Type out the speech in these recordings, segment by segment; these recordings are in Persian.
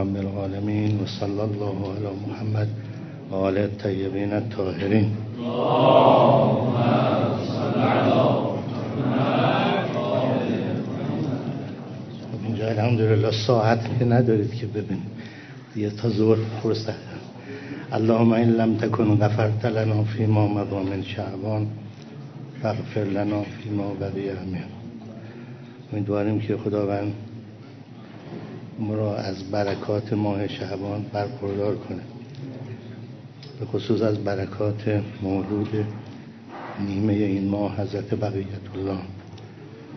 رب العالمين وصلى الله على محمد وآل الطيبين الطاهرين اینجا الحمدلله ساعت که ندارید که ببینید. یه تا زور فرصت اللهم این لم تکن غفرت لنا فيما مضى من شعبان فاغفر لنا فيما بقي من امیدواریم که خداوند ما را از برکات ماه شعبان برخوردار کنه. به خصوص از برکات مولود نیمه این ماه حضرت بقیت الله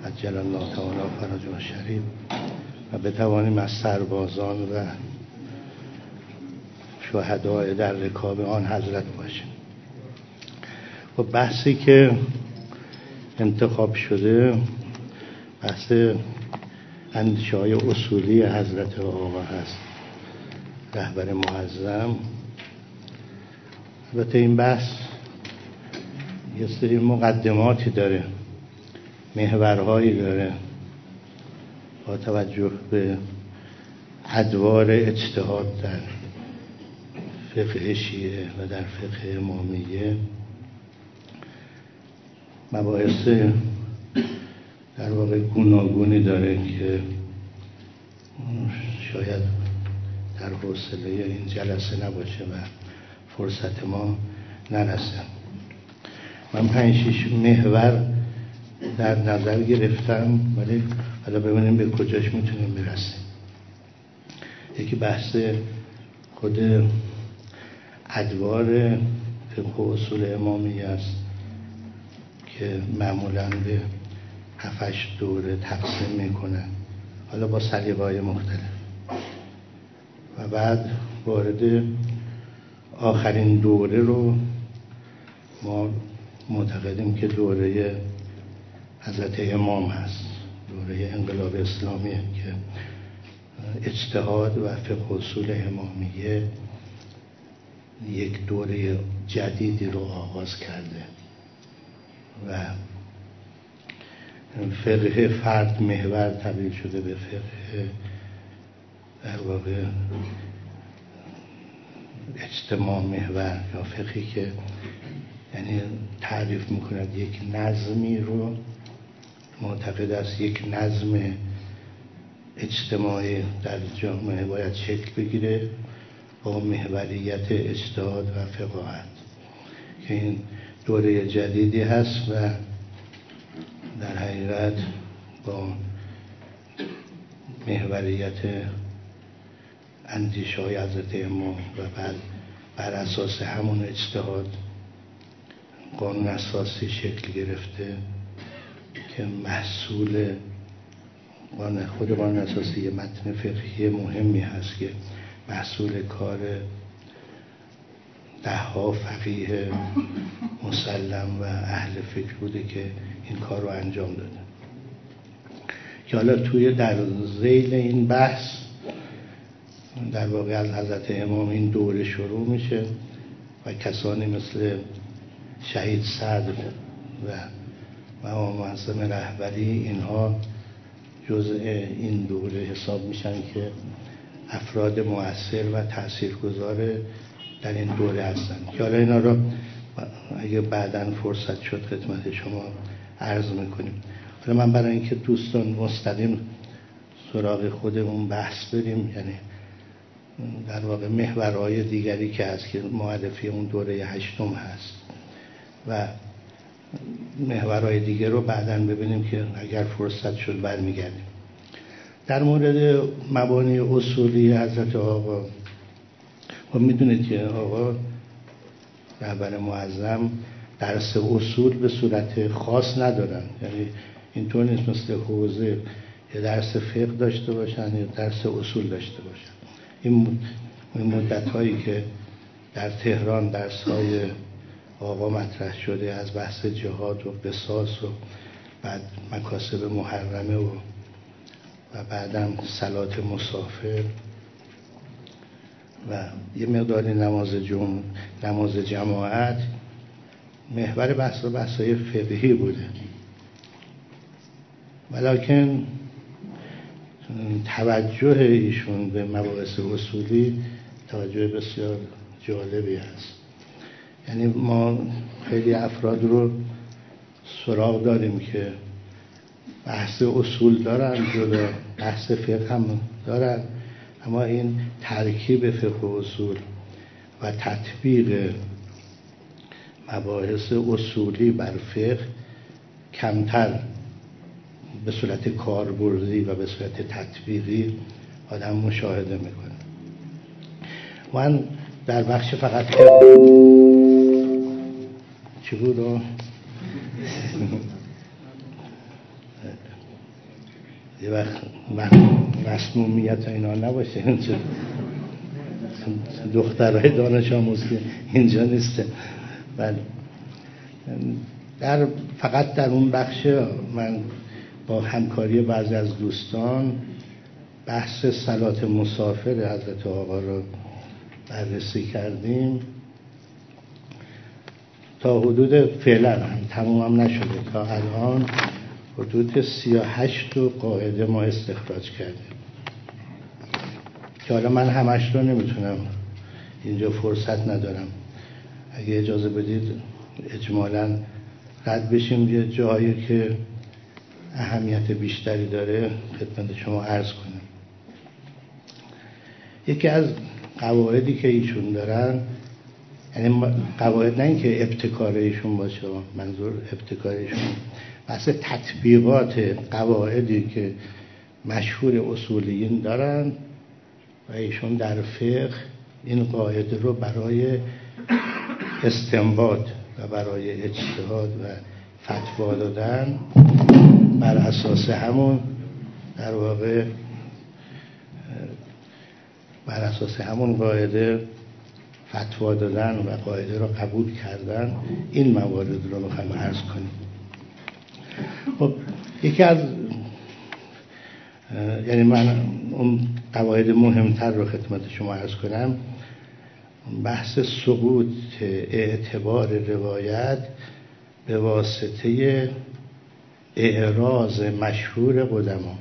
عجل الله تعالی فرج و شریف و بتوانیم از سربازان و شهدای در رکاب آن حضرت باشیم. و بحثی که انتخاب شده بحث اندیشه اصولی حضرت آقا هست. رهبر معظم. البته این بحث یه سری مقدماتی داره محورهایی داره با توجه به ادوار اجتهاد در فقه شیعه و در فقه امامیه. مباحث در واقع گوناگونی داره که شاید در حوصله این جلسه نباشه و فرصت ما نرسه. من پنج شیش محور در نظر گرفتم ولی حالا ببینیم به کجاش می‌تونیم برسیم. یکی بحث خود ادوار فقه و اصول امامی است که معمولا به هفتش دوره تقسیم می‌کنن حالا با سلیقه مختلف. و بعد وارد آخرین دوره رو ما معتقدیم که دوره حضرت امام هست. دوره انقلاب اسلامی که اجتهاد و فقه اصول امامیه یک دوره جدیدی رو آغاز کرده. و فقه فرد محور تبدیل شده به فقه در واقع اجتماع محور یا فقهی که یعنی تعریف می‌کند یک نظمی رو معتقد است یک نظم اجتماعی در جامعه باید شکل بگیره با محوریت اجتهاد و فقاهت. که این دوره جدیدی هست و در حقیقت با محوریت اندیشه های حضرت امام و بعد بر اساس همون اجتهاد قانون اساسی شکل گرفته که محصول خود قانون اساسی یه متن فقهی مهمی هست که محصول کار ها فقیه مسلم و اهل فکر بوده که این کار رو انجام داده. که حالا توی در زیل این بحث در واقع از حضرت امام این دوره شروع میشه و کسانی مثل شهید صدر و و معظم رهبری اینها جزء این دوره حساب میشن که افراد مؤثر و تاثیرگذار در این دوره هستن. که حالا اینا رو اگه بعدا فرصت شد خدمت شما عرض می‌کنیم. حالا من برای اینکه دوستان مستقیم سراغ خودمون بحث بریم یعنی در واقع محورهای دیگری که هست که معرفی اون دوره هشتم هست و محورهای دیگه رو بعدا ببینیم که اگر فرصت شد برمیگردیم. در مورد مبانی اصولی حضرت آقا و می‌دونید که آقا رهبر معظم درس اصول به صورت خاص ندارن. یعنی اینطور نیست مثل حوزه یه درس فقه داشته باشن یا درس اصول داشته باشن. این مدت هایی که در تهران درس های آقا مطرح شده از بحث جهاد و قصاص و بعد مکاسب محرمه و و بعدم سلات مسافر و یه مقداری نماز جمع نماز جماعت محور بحث و بحث های فقهی بوده. ولیکن توجه ایشون به مباحث اصولی توجه بسیار جالبی هست. یعنی ما خیلی افراد رو سراغ داریم که بحث اصول دارن جدا بحث فقه هم دارن. اما این ترکیب فقه و اصول و تطبیق مباحث اصولی بر فقه کمتر به صورت کاربردی و به صورت تطبیقی آدم مشاهده می‌کنه. من در بخش فقط چی بود؟ یه وقت مسمومیت اینا نباشه. دخترهای دانش آموز که اینجا نیسته بله. در فقط در اون بخش من با همکاری بعضی از دوستان بحث سلات مسافر حضرت آقا رو بررسی کردیم. تا حدود فعلا هم تموم هم نشده تا الان. حدود سی و هشت قاعده ما استخراج کردیم. که حالا من همش رو نمی‌تونم اینجا فرصت ندارم. اگه اجازه بدید اجمالا رد بشیم. یه جایی که اهمیت بیشتری داره خدمت شما عرض کنم. یکی از قواعدی که ایشون دارن یعنی قواعد نه اینکه ابتکار ایشون باشه منظور ابتکار ایشون بحث تطبیقات قواعدی که مشهور اصولیین دارن و ایشون در فقه این قاعده رو برای استنباط و برای اجتهاد و فتوا دادن بر اساس همون در واقع بر اساس همون قاعده فتوا دادن و قاعده را قبول کردن. این موارد رو می‌خوایم عرض کنیم. خب یکی از یعنی من اون قواعد مهمتر رو خدمت شما عرض کنم. بحث سقوط اعتبار روایت به واسطه اعراض مشهور قدما.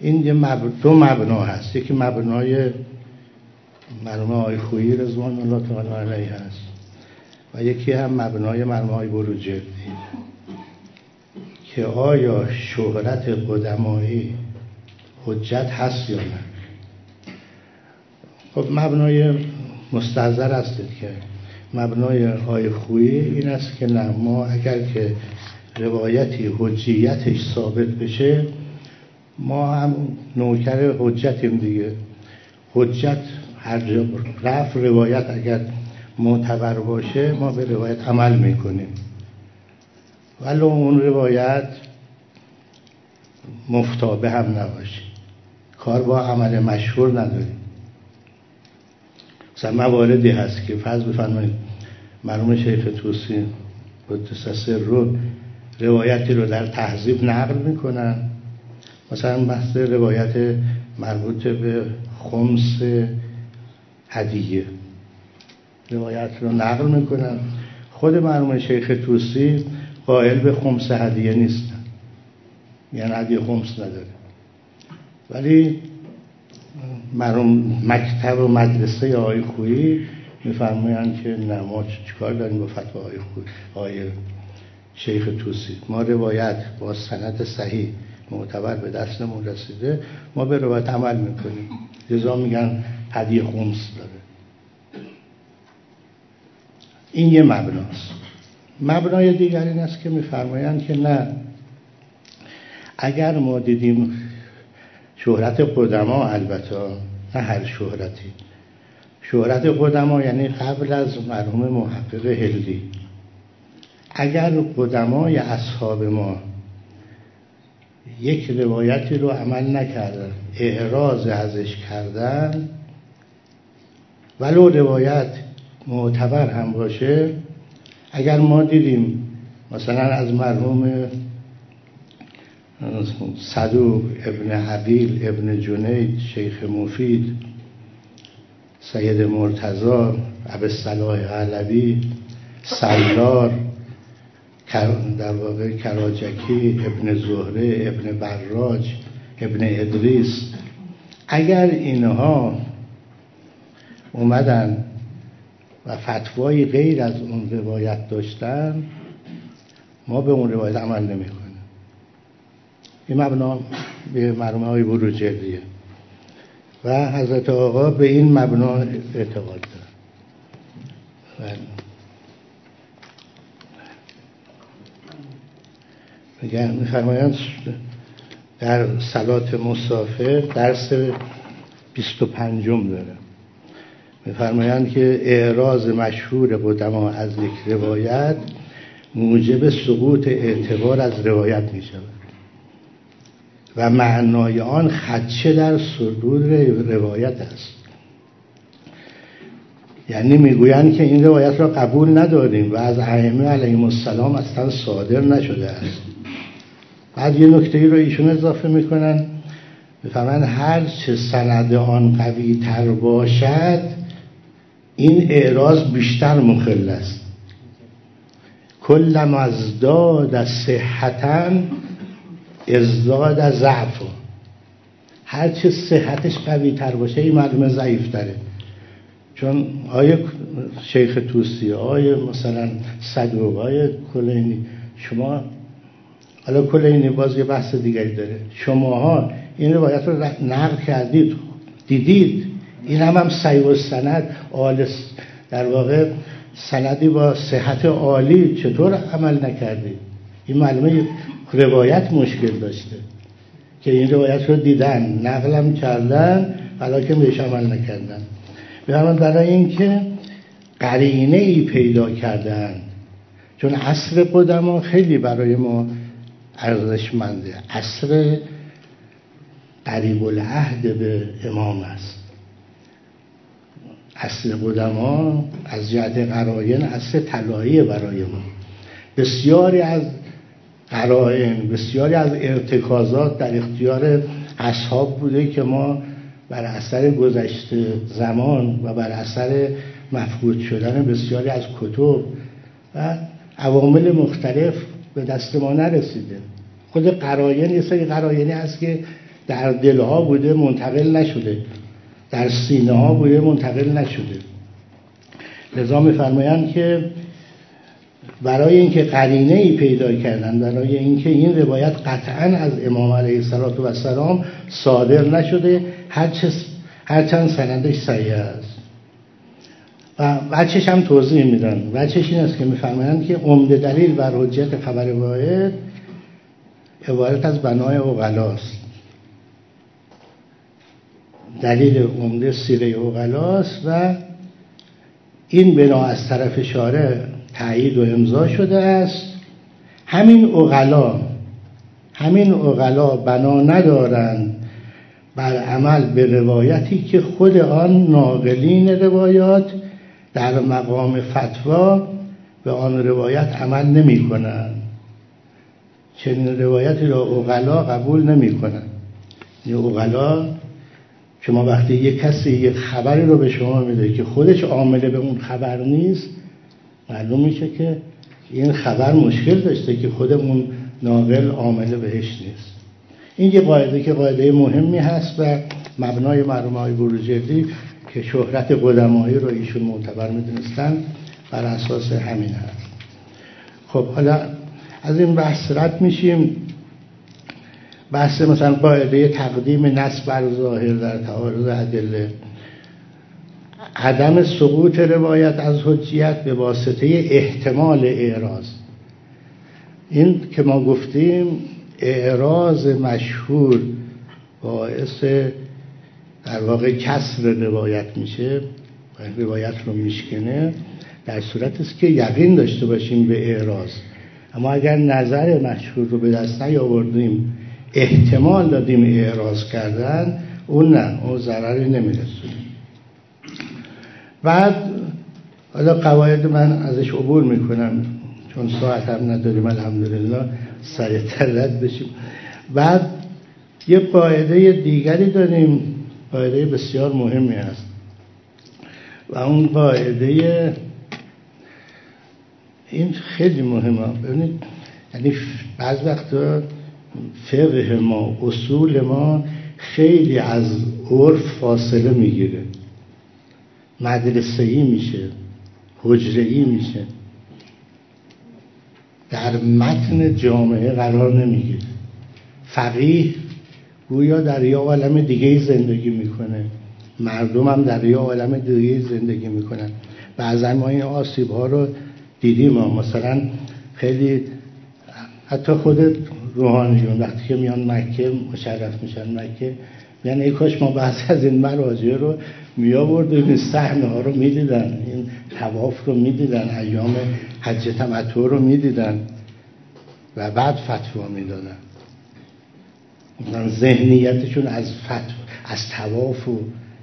این یه دو مبنا هست. یکی مبنای مرموم آی خویی رضوان الله تعالی علیه هست. و یکی هم مبنای مرموم آی بروجردی که آیا شهرت قدمایی حجت هست یا نه؟ خب مبنای مستظر هستید که مبنای آی خویی این است که نه ما اگر که روایتی حجیتش ثابت بشه ما هم نوکر حجتیم دیگه. حجت هر رفت روایت اگر معتبر باشه ما به روایت عمل می‌کنیم. ولی اون روایت مفتابه هم نباشه. کار با عمل مشهور نداریم. مثلا مواردی هست که فرض بفرمایید مرحوم شیخ توسی قدس رو روایتی رو در تحذیب نقل می‌کنن. مثلا بحث روایت مربوط به خمس هدیه. روایت رو نقل می‌کنن خود مرحوم شیخ توسی قائل به خمس هدیه نیستن یعنی هدیه خمس نداره. ولی مرحوم مکتب و مدرسه آقای خویی میفرمایند که نه ما چیکار داریم با فتوا آقای خویی آقای شیخ توسی ما روایت با سند صحیح معتبر به دستمون رسیده. ما به روایت عمل می‌کنیم. لذا میگن هدیه خمس داره. این یه مبناست. مبنای دیگر این است که میفرمایند که نه اگر ما دیدیم شهرت قدما البته نه هر شهرتی. شهرت قدما یعنی قبل از مرحوم محقق هلدی اگر قدمای اصحاب ما یک روایتی رو عمل نکردن اعراض ازش کردن ولو روایت معتبر هم باشه اگر ما دیدیم مثلا از مرحوم صدوق ابن عبیل ابن جنید شیخ مفید سید مرتضا عبد صلاح علوی سلار در واقع کراجکی ابن زهره ابن براج ابن ادریس اگر اینها اومدن و فتوای غیر از اون روایت داشتن ما به اون روایت عمل نمی کنیم این مبنا به مرموم های بروجردیه و حضرت آقا به این مبنا اعتقاد دارن. بله. میگن میفرمایند در سلات مسافر درس 25 داره. میفرمایند که اعراض مشهور قدما از یک روایت موجب سقوط اعتبار از روایت می شود و معنای آن خدشه در صدور روایت است. یعنی می‌گویند که این روایت را قبول نداریم و از ائمه علیهم السلام اصلا صادر نشده است. بعد یه نکته ای رو ایشون اضافه می‌کنن. می‌فهمن هر چه سند آن قوی تر باشد این اعراض بیشتر مخل است. کل ازداد از صحتا ازداد از ضعف هر چه صحتش قوی تر باشه این معلومه ضعیف تره چون آیه شیخ توسی آیه مثلا صدوق آیه کلینی شما حالا کلینی باز یه بحث دیگری داره. شماها این روایت رو نقل کردید دیدید. این هم هم سعی و سند آل در واقع سندی با صحت عالی چطور عمل نکردید این معلومه روایت مشکل داشته که این روایت رو دیدن نقلم کردن که بهش عمل نکردن. بفرمان برای اینکه قرینه ای پیدا کردن چون عصر قدما خیلی برای ما ارزشمنده. عصر قریب العهد به امام است. عصر قدما از جهت قراین عصر طلایی برای ما. بسیاری از قرائن بسیاری از ارتکازات در اختیار اصحاب بوده که ما بر اثر گذشته زمان و بر اثر مفقود شدن بسیاری از کتب و عوامل مختلف به دست ما نرسیده. خود قراین یه سری قراینی هست که در دلها بوده منتقل نشده. در سینه ها بوده منتقل نشده. لذا میفرمایند که برای اینکه قرینه ای پیدا کردن برای اینکه این روایت قطعا از امام علیه السلام صادر نشده هرچند سندش صحیح است. و بچهش هم توضیح میدن. بچهش این است که میفرمایند که عمده دلیل بر حجت خبر واحد عبارت از بنای اوغلاست. دلیل عمده سیره اوغلاست و این بنا از طرف شارع تایید و امضا شده است. همین اغلا همین اغلا بنا ندارند. بر عمل به روایتی که خود آن ناقلین روایات در مقام فتوا به آن روایت عمل نمی کنند. چنین روایتی را اغلا قبول نمی کنند. یه اغلا شما وقتی یک کسی یک خبری رو به شما میده که خودش عامله به اون خبر نیست معلوم میشه که این خبر مشکل داشته که خود اون ناقل عامله بهش نیست. این یه قاعده که قاعده مهمی هست و مبنای مرحوم های بروجردی که شهرت قدمایی رو ایشون معتبر می‌دونستن بر اساس همین هست. خب حالا از این بحث رد میشیم. بحث مثلا قاعده تقدیم نصب بر ظاهر در تعارض ادله. عدم سقوط روایت از حجیت به واسطه احتمال اعراض. این که ما گفتیم اعراض مشهور باعث در واقع کسر روایت میشه. و روایت رو میشکنه. در صورت است که یقین داشته باشیم به اعراض. اما اگر نظر مشهور رو به دست نیاوردیم احتمال دادیم اعراض کردن اون نه اون ضرری نمیرسونه. بعد حالا قواعد من ازش عبور می‌کنم چون ساعت هم نداریم الحمدلله سریعتر رد بشیم. بعد یه قاعده دیگری داریم قاعده بسیار مهمی هست. و اون قاعده این خیلی مهمه. ببینید یعنی بعض وقتا فقه ما اصول ما خیلی از عرف فاصله می‌گیره. مدرسه ای میشه حجره ای میشه. در متن جامعه قرار نمی‌گیره. فقیه گویا در یه عالم دیگه زندگی می‌کنه. مردم هم در یه عالم دیگه زندگی می‌کنن. بعضا ما این آسیب ها رو دیدیم مثلا خیلی حتی خود روحانیون وقتی که میان مکه مشرف میشن مکه یعنی ای کاش ما بعض از این مراجع رو می این صحنه ها رو می‌دیدن این تواف رو می‌دیدن ایام حج تمتع رو می‌دیدن و بعد فتوا می‌دادن. ذهنیتشون از فتوا از تواف و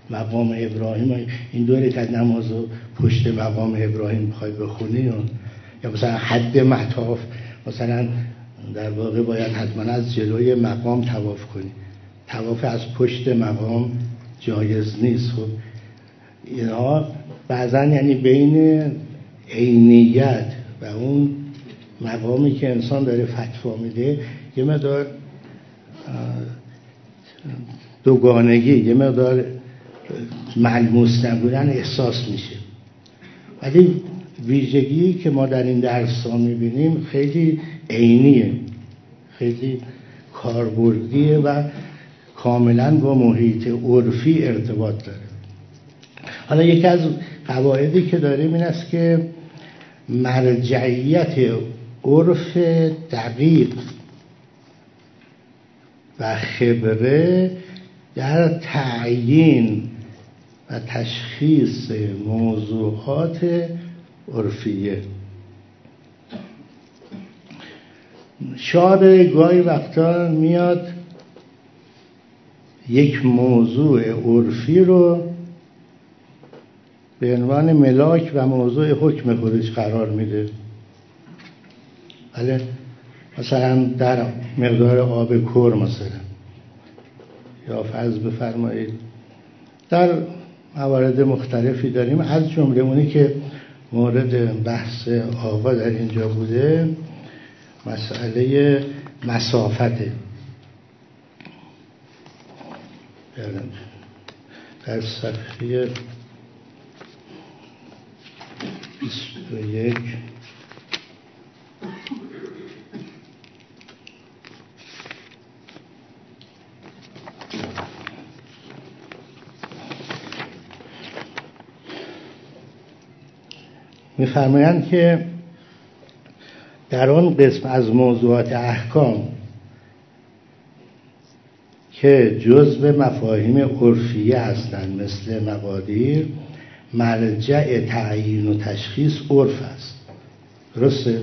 مقام ابراهیم این دوره که نماز و پشت مقام ابراهیم بخوای بخونی یا مثلا حد مطاف مثلا در واقع باید حتما از جلوی مقام تواف کنی. تواف از پشت مقام جایز نیست. خب اینها بعضا یعنی بین عینیت و اون مقامی که انسان داره فتوا میده یه مقدار دوگانگی یه مقدار ملموس نبودن احساس میشه. ولی ویژگی که ما در این درس ها می‌بینیم خیلی عینیه. خیلی کاربردیه و کاملا با محیط عرفی ارتباط داره. حالا یکی از قواعدی که داریم این است که مرجعیت عرف دقیق و خبره در تعیین و تشخیص موضوعات عرفیه. شاعر گاهی وقتا میاد یک موضوع عرفی رو به عنوان ملاک و موضوع حکم خودش قرار میده. بله؟ مثلا در مقدار آب کور مثلا. یا فرض بفرمایید. در موارد مختلفی داریم. از جمله اونی که مورد بحث آقا در اینجا بوده. مسئله مسافته در صفحه 21 میفرمایند که در آن قسم از موضوعات احکام که جزء مفاهیم عرفیه هستند مثل مقادیر مرجع تعیین و تشخیص عرف است درسته؟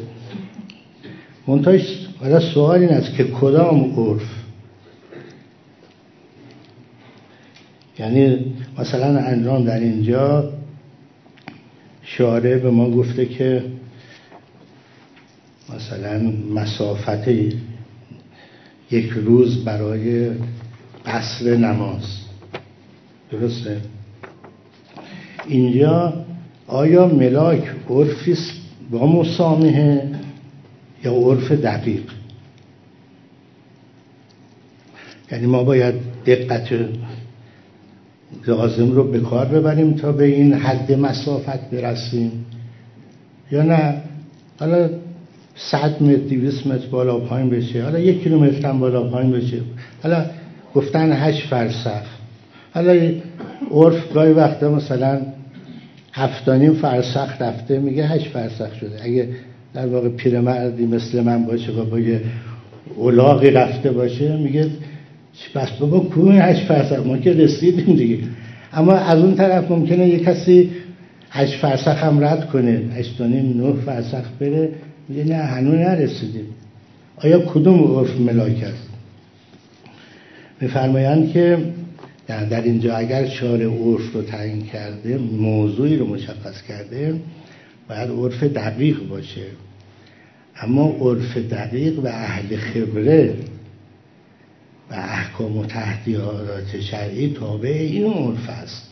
منتهاش حالا سوال این است که کدام عرف یعنی مثلا انجام در اینجا شارع به ما گفته که مثلا مسافت یک روز برای قصر نماز. درسته؟ اینجا آیا ملاک عرفی با مسامحه یا عرف دقیق؟ یعنی ما باید دقت لازم رو به کار ببریم تا به این حد مسافت برسیم یا نه؟ حالا صد متر دیویس متر بالا پایین بشه. حالا یک کیلومتر هم بالا پایین بشه. حالا گفتن هشت فرسخ. حالا عرف گاهی وقتا مثلا هفتانیم فرسخ رفته میگه هشت فرسخ شده. اگه در واقع پیرمردی مثل من باشه با یه اولاغی رفته باشه میگه بس بابا کوه هشت فرسخ؟ ما که رسیدیم دیگه. اما از اون طرف ممکنه یه کسی هشت فرسخ هم رد کنه. هشتانیم نه فرسخ بره. میگه نه هنوز نرسیدیم. آیا کدوم عرف ملاک است؟ میفرمایند که در اینجا اگر شارع عرف رو تعیین کرده موضوعی رو مشخص کرده باید عرف دقیق باشه. اما عرف دقیق و اهل خبره و احکام و تحدیدات شرعی تابع این عرف است.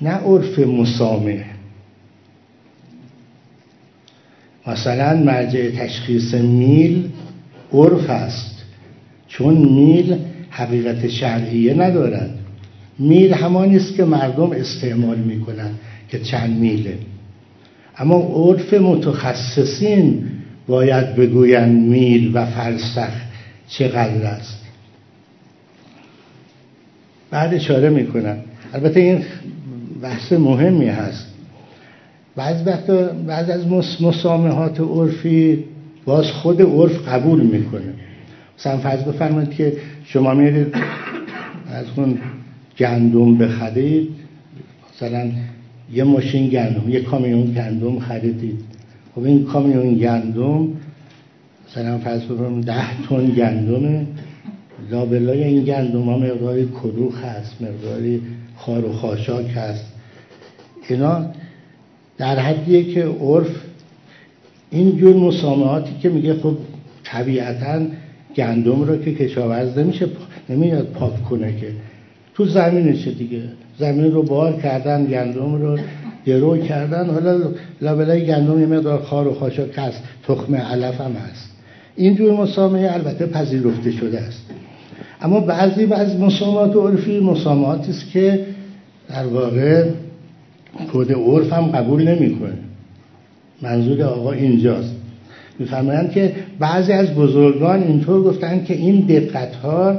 نه عرف مسامح. مثلا مرجع تشخیص میل عرف است. چون میل حقیقت شرعیه ندارد. میل همانی است که مردم استعمال می‌کنن که چند میله. اما عرف متخصصین باید بگویند میل و فرسخ چقدر است. بعد اشاره می‌کنم. البته این بحث مهمی هست. بعض وقتا بعض از مسامحات عرفی باز خود عرف قبول می‌کنه. مثلا فرض بفرمایید که شما میرید از اون گندم بخرید مثلا یه ماشین گندم یه کامیون گندم خریدید. خب این کامیون گندم مثلا فرض بفرمایید ده تن گندمه. لابلای این گندم ها مقداری کروخ هست مقداری خار و خاشاک هست. اینا در حدیه که عرف این جور مسامحاتی که میگه خب طبیعتا گندم رو که کشاورز نمیشه نمیاد پاک کنه که. تو زمینشه دیگه. زمین رو بار کردن گندم رو درو کردن. حالا لابلای گندم یه مقدار خار و خاشاک هست تخم علف هم هست. اینجور مسامحه البته پذیرفته شده است. اما بعضی از مسامحات عرفی مسامحاتی است که در واقع کد عرف هم قبول نمی‌کنه. منظور آقا اینجاست. میفرمایند که بعضی از بزرگان اینطور گفتن که این دقت ها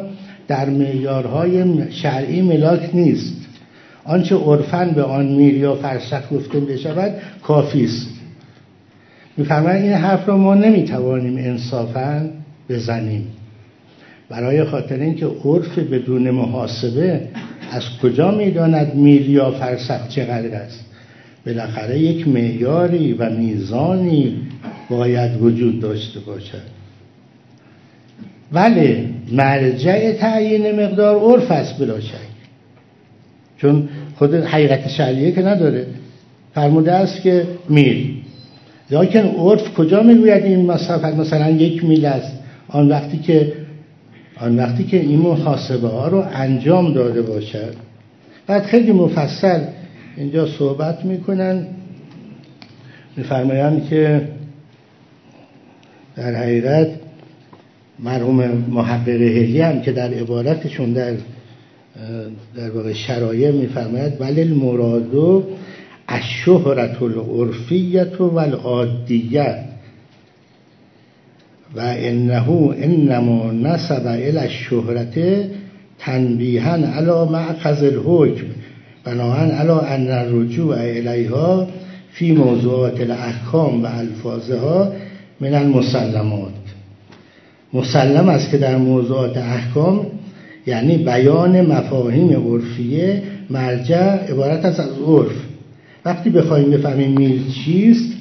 در معیارهای شرعی ملاک نیست. آنچه عرفا به آن میر یا فرسخ گفته بشود کافی است. میفرمایند این حرف را ما نمی‌توانیم انصافا بزنیم. برای خاطر اینکه عرف بدون محاسبه از کجا می‌داند میل یا فرسخ چقدر است؟ بالاخره یک معیاری و میزانی باید وجود داشته باشد. ولی مرجع تعیین مقدار عرف است بلا شک. چون خود حقیقت شرعیه که نداره. فرموده است که میل. لیکن عرف کجا می‌گوید این مسافت مثلا یک میل است. آن وقتی که آن وقتی که این محاسبه ها رو انجام داده باشد. بعد خیلی مفصل اینجا صحبت می‌کنن. میفرمایند که در حقیقت مرحوم محقق هلی هم که در عبارتشون در در واقع شرایع میفرماید ولی المرادو الشهرت العرفیت و العادیت و انه انما نسب الى الشهرت تنبیها علی معقض الحکم بناهن علا ان الرجوع الیها فی موضوعات الاحکام و الفاظها من المسلمات. مسلم است که در موضوعات احکام یعنی بیان مفاهیم عرفیه مرجع عبارت است از عرف. وقتی بخوایم بفهمیم میل چیست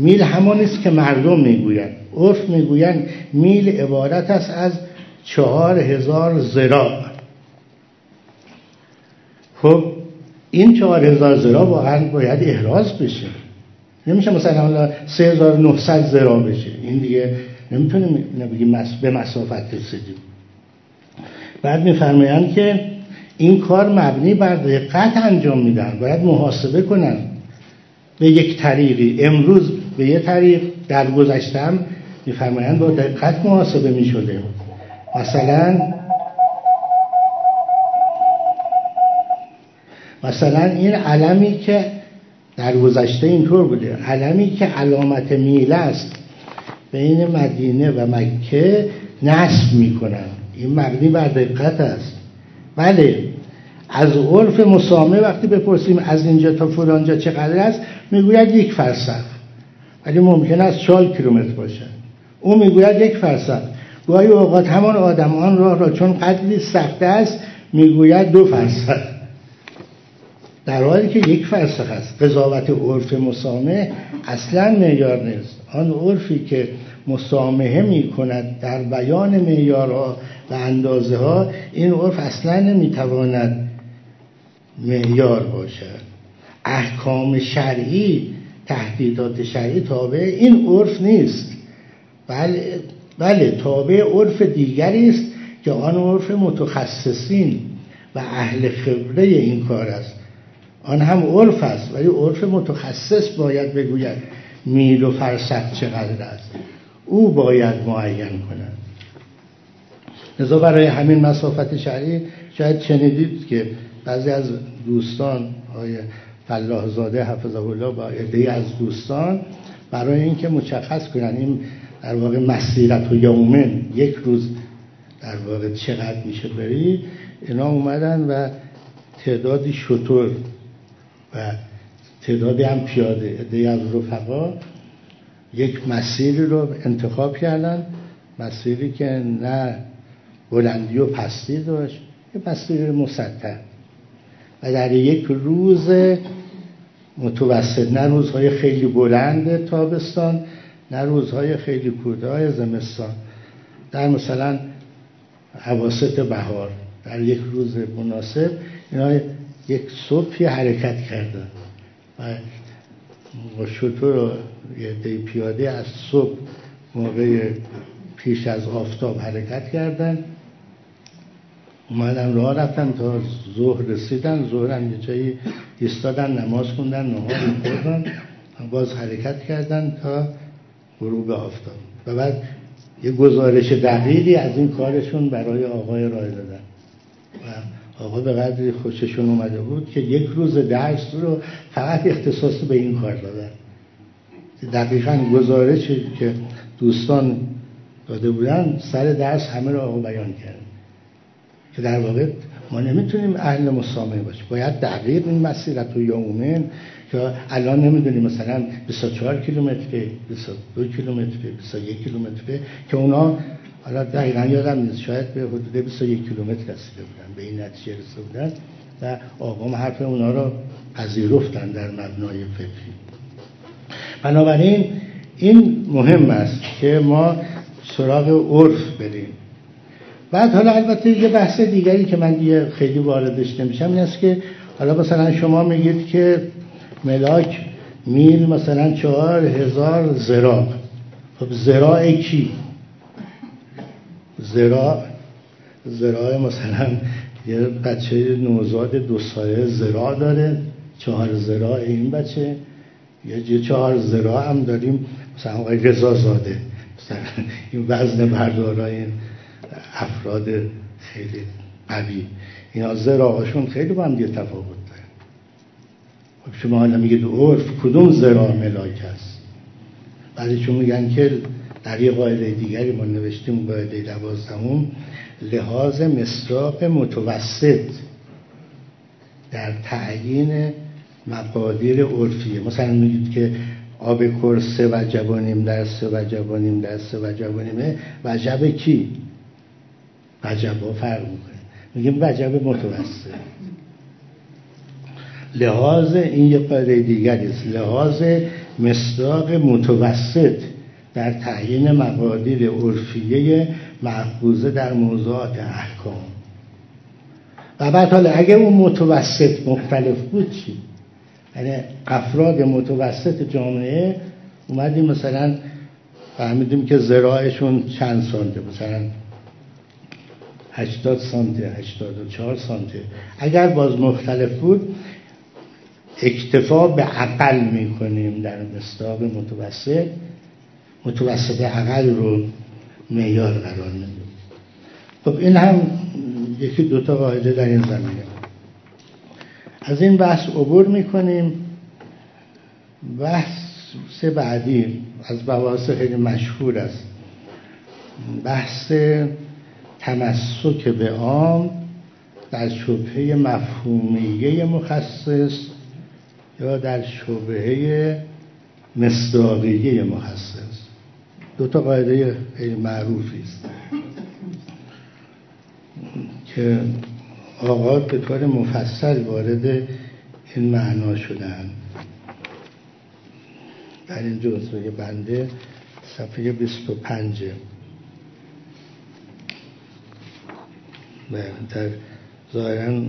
میل همان است که مردم می‌گویند. عرف می‌گویند میل عبارت است از چهار هزار زراع خب این چهار هزار زرا واقعا باید احراز بشه. نمیشه مثلا حالا 3900 زرا بشه. این دیگه نمی‌تونیم بگیم به مسافت رسیدیم. بعد میفرمایند که این کار مبنی بر دقت انجام میدن باید محاسبه کنن به یک طریقی. امروز به یه طریق در گذشتم میفرمایند با دقت محاسبه می‌شده. مثلا مثلا این علمی که در گذشته اینطور بوده. علمی که علامت میله است بین مدینه و مکه نصب می‌کنن این مبنی بر دقت است. بله از عرف مسامه وقتی بپرسیم از اینجا تا فلانجا چقدر است می‌گوید یک فرسخ ولی ممکن است چهار کیلومتر باشد او می‌گوید یک فرسخ گاهی اوقات همان آدمان راه را چون قدری سخته است می‌گوید دو فرسخ در حالی که یک فرسخ است. قضاوت عرف مسامه اصلا معیار نیست. آن عرفی که مسامحه می کند در بیان معیارها و اندازه ها این عرف اصلا نمی‌تواند معیار باشد. احکام شرعی تهدیدات شرعی تابع این عرف نیست. بله بله تابع عرف دیگری است که آن عرف متخصصین و اهل خبره این کار است. آن هم عرف است ولی عرف متخصص باید بگوید میل و فرسخ چقدر است. او باید معین کند. لذا برای همین مسافت شهری شاید شنیدید که بعضی از دوستان های فلاح زاده حفظه الله با عده از دوستان برای اینکه مشخص کنن این در واقع مسیرت و یومن یک روز در واقع چقدر میشه بری اینا اومدن و تعدادی شطور و تعدادی هم پیاده عده از رفقا یک مسیری رو انتخاب کردن مسیری که نه بلندی و پستی داشت یه مسیر مسطح. و در یک روز متوسط. نه روزهای خیلی بلند تابستان نه روزهای خیلی کوتاه زمستان. در مثلا حواست بهار در یک روز مناسب اینا یک صبحی حرکت کردن. و شطور یه دی پیاده از صبح موقع پیش از آفتاب حرکت کردن. اومدن راه رفتن تا ظهر رسیدن. ظهر هم یه جایی ایستادن نماز خوندن نهار خوردن باز حرکت کردن تا غروب آفتاب. و بعد یه گزارش دقیقی از این کارشون برای آقای رای دادن. و آقا به قدری خوششون اومده بود که یک روز درس رو فقط اختصاص به این کار دادن. دقیقا گزارشی که دوستان داده بودن سر درس همه رو آقا بیان کرد. که در واقع ما نمی‌تونیم اهل مسامه باشیم. باید دقیق این مسیرت و یومن که الان نمی‌دونیم مثلا 24 کیلومتر 22 کیلومتر 21 کیلومتر که اونا حالا دقیقا یادم نیست شاید به حدود 21 کیلومتر رسیده بودن به این نتیجه رسیده و آقام حرف اونا رو پذیرفتن در مبنای فکری بنابراین این مهم است که ما سراغ عرف بریم. بعد حالا البته یه بحث دیگری که من دیگه خیلی واردش نمیشم این است که حالا مثلا شما میگید که ملاک میل مثلا چهار هزار زراع خب زراع کی؟ زراع زراع مثلا یه بچه نوزاد دو ساله زراع داره. چهار زراع این بچه. یه چهار زراع هم داریم. مثلا آقای رضا زاده. مثلا این وزن بردارای افراد خیلی قوی. اینا زراعشون خیلی با هم دیگه تفاوت داره خب شما حالا میگید عرف کدوم زراع ملاک است؟ بعدی چون میگن که در یه قاعده دیگری ما نوشتیم قاعده دوازدهم لحاظ مصراق متوسط در تعیین مقادیر عرفیه. مثلا میگید که آب کر سه و جوانیم در سه و جوانیم در سه و جوانیمه. وجب کی؟ وجب ها فرق می‌کنه. میگیم وجب متوسط. لحاظ این یه قاعده دیگری است لحاظ مصداق متوسط در تعیین مقادیر عرفیه محفوظه در موضوعات احکام. و بعد حالا اگه اون متوسط مختلف بود چی؟ یعنی افراد متوسط جامعه اومدیم مثلا فهمیدیم که زراعشون چند سانته مثلا 80 سانته 84 سانته اگر باز مختلف بود اکتفا به اقل می‌کنیم در مستاق متوسط. متوسط اقل رو معیار قرار میدیم. خب این هم یکی دوتا قاعده در این زمینه. از این بحث عبور می‌کنیم. بحث بعدی از بحث خیلی مشهور است. بحث تمسک به عام در شبهه مفهومیه مخصص یا در شبهه مصداقیه مخصص. دو تا قاعده خیلی معروفی است که آقا به طور مفصل وارد این معنا شدن در این جزوه بنده صفحه 25 در ظاهرا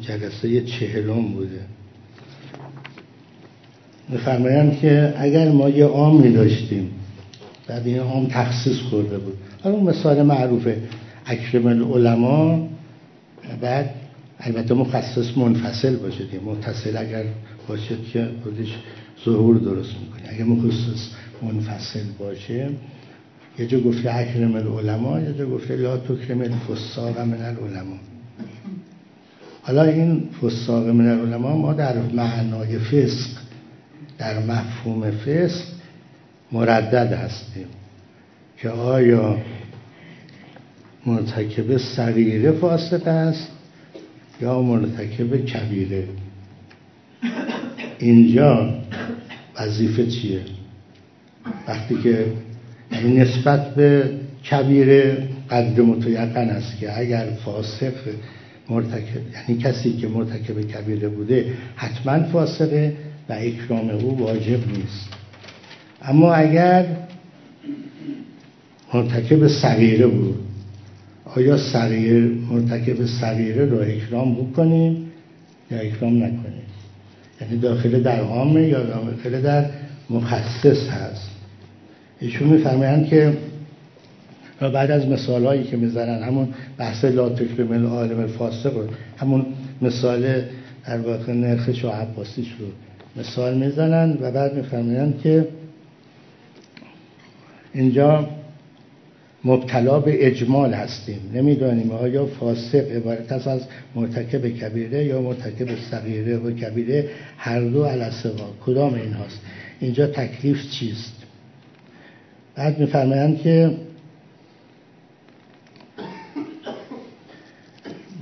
جلسه چهلم بوده. میفرمایند که اگر ما یه عامی داشتیم بعد این عام تخصیص خورده بود. حالا اون مثال معروفه اکرم العلماء بعد البته مخصص منفصل باشه دیگه. متصل اگر باشد که خودش ظهور درست می‌کنه. اگه مخصوص منفصل باشه یه جا گفته اکرم العلماء یه جا گفته لا تکرم الفساق من العلماء. حالا این فساق من العلماء ما در معنای فسق در مفهوم فسق مردد هستیم که آیا مرتکب صغیره فاسق است یا مرتکب کبیره؟ اینجا وظیفه چیه؟ وقتی که نسبت به کبیره قدر متیقن است که اگر فاسق مرتکب یعنی کسی که مرتکب کبیره بوده حتما فاسقه و اکرام او واجب نیست. اما اگر مرتکب صغیره بود آیا صغیر مرتکب صغیره رو اکرام بکنیم یا اکرام نکنیم؟ یعنی داخل در عامه یا داخل در مخصص هست؟ ایشون میفرمایند که و بعد از مثال هایی که می‌زنن همون بحث لا تکرم العالم الفاسق همون مثال در واقع نرخ و عباسیش رو مثال می‌زنن و بعد میفرمایند که اینجا مبتلا به اجمال هستیم. نمی‌دانیم آیا فاسق عبارت است از مرتکب کبیره یا مرتکب صغیره و کبیره هر دو علسوا کدام این هاست اینجا تکلیف چیست؟ بعد میفرمایند که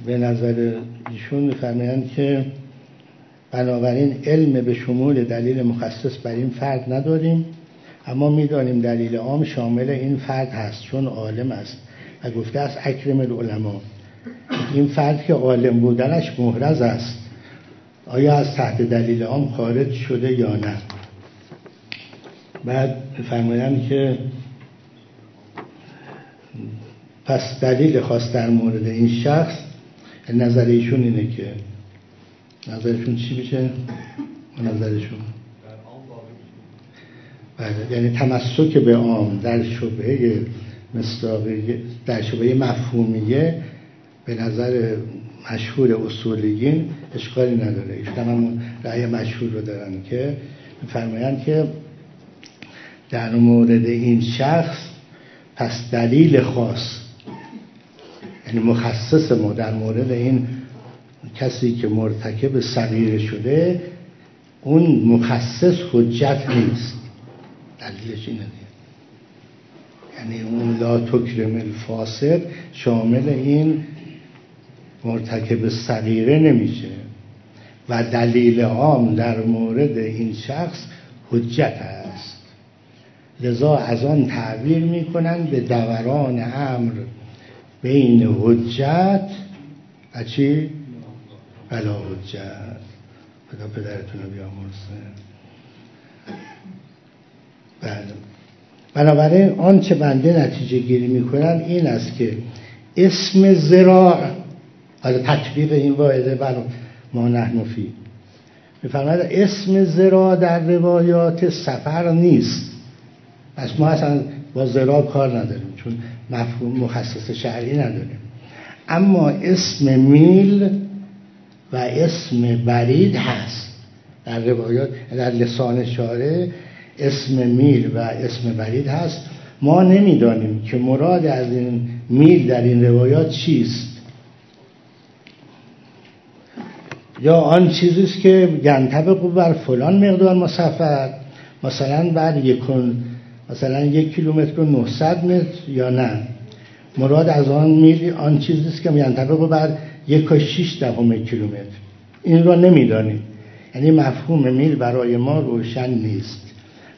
به نظر ایشون میفرمایند که بنابراین علم به شمول دلیل مخصص بر این فرد نداریم اما می‌دانیم دلیل عام شامل این فرد هست چون عالم است و گفته است اکرم العلماء. این فرد که عالم بودنش محرز است. آیا از تحت دلیل عام خارج شده یا نه؟ بعد فرمایند که پس دلیل خاص در مورد این شخص نظر ایشون اینه که نظرشون چی میشه؟ نظرشون بله یعنی تمسک به عام در شبهه در شبهه مفهومیه به نظر مشهور اصولیین اشکالی نداره ایشون هم رأی مشهور رو دارن که میفرمایند که در مورد این شخص پس دلیل خاص یعنی مخصص ما در مورد این کسی که مرتکب صغیره شده اون مخصص حجت نیست. دلیلش اینه یعنی اون لا تکرم الفاسد شامل این مرتکب صغیره نمیشه. و دلیل عام در مورد این شخص حجت است لذا از آن تعبیر می‌کنن به دوران امر بین حجت و چی؟ بلا حجت. خدا پدرتون رو بیامرسه بله. بنابراین آنچه بنده نتیجه گیری می‌کنن این است که اسم زراع حالا تطبیق این واعده بر ما نحنفی میفرماید اسم زراع در روایات سفر نیست. پس ما اصلا با زراع کار نداریم چون مفهوم مخصص شهری نداریم. اما اسم میل و اسم برید هست. در روایات در لسان شاره اسم میل و اسم برید هست. ما نمی‌دانیم که مراد از این میل در این روایات چیست. یا آن چیزی است که ینطبق بر فلان مقدار مسافر. مثلا بعد یکون مثلا یک کیلومتر و 900 متر یا نه. مراد از آن میل آن چیزی است که ینطبق بر یک و شیش دهم کیلومتر. این را نمی‌دانیم. یعنی مفهوم میل برای ما روشن نیست.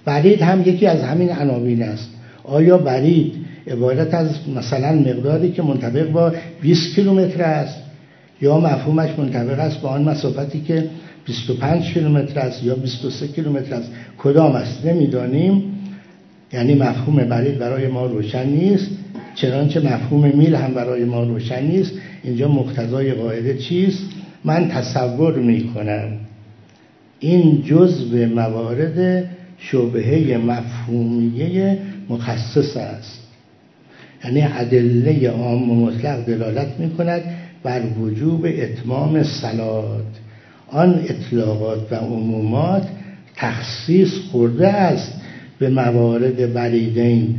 برید هم یکی از همین عناوین است. آیا برید عبارت از مثلا مقداری که منطبق با 20 کیلومتر است یا مفهومش منطبق است با آن مسافتی که 25 کیلومتر است یا 23 کیلومتر است؟ کدام است؟ نمی‌دانیم. یعنی مفهوم برید برای ما روشن نیست چنانچه مفهوم میل هم برای ما روشن نیست. اینجا مقتضای قاعده چیست؟ من تصور می‌کنم. این جزء موارد شبهه مفهومیه مخصص است. یعنی ادله عام و مطلق دلالت می کند بر وجوب اتمام سلات آن اطلاقات و عمومات تخصیص خورده است. به موارد بریدین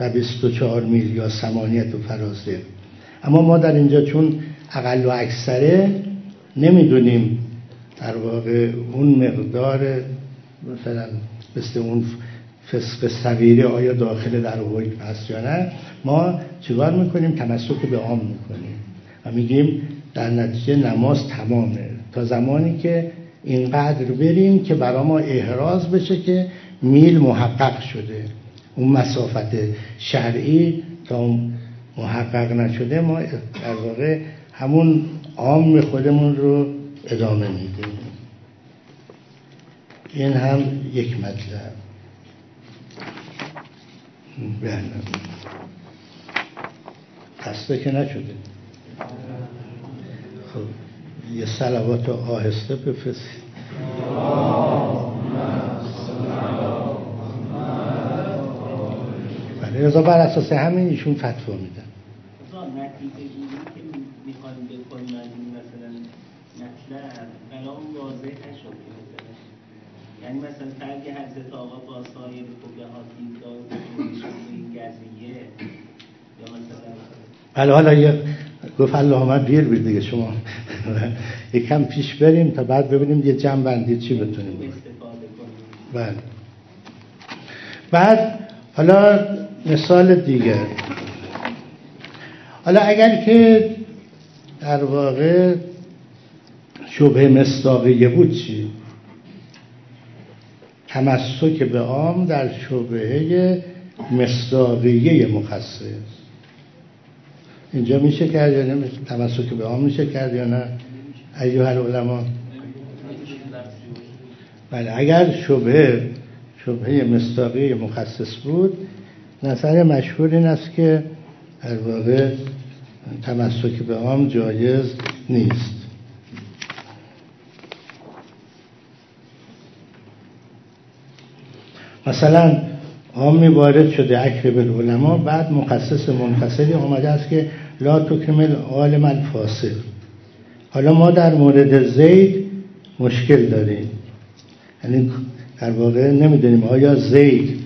و 24 میل یا سمانیت و فرازه اما ما در اینجا چون اقل و اکثره نمی‌دونیم در واقع اون مقدار مثلا مثل اون فسق صغیره آیا داخل در حکم هست یا نه ما چیکار می‌کنیم؟ تمسک به عام می‌کنیم و میگیم در نتیجه نماز تمامه. تا زمانی که اینقدر بریم که برا ما احراز بشه که میل محقق شده. اون مسافت شرعی تا محقق نشده ما در واقع همون عام خودمون رو ادامه میدیم. این هم یک مطلب. بله. که نشده. خب یه سلوات آهسته بفرستید بله رضا بر اساس همین ایشون فتوا میدن. یعنی مثلا فرق حضرت آقا با سایر فقهاتی این قضیه یا مثلا بله حالا یه گفت الله بیر بیر دیگه شما. یکم پیش بریم تا بعد ببینیم یه جمع بندی چی بتونیم. بله. بعد حالا مثال دیگر حالا اگر که در واقع شبه مصداقیه بود چی؟ تمسک به عام در شبهه مصداقیه مخصص. اینجا میشه کرد یا نه تمسک به عام میشه کرد یا نه؟ ایوه العلماء. بله اگر شبه شبهه مصداقی مخصص بود نظر مشهور این است که در واقع تمسک به عام جایز نیست. مثلا عامی وارد شده اکرب العلماء بعد مخصص منفصلی آمده است که لا تکمل عالم الفاسق حالا ما در مورد زید مشکل داریم. یعنی در واقع نمی‌دونیم آیا زید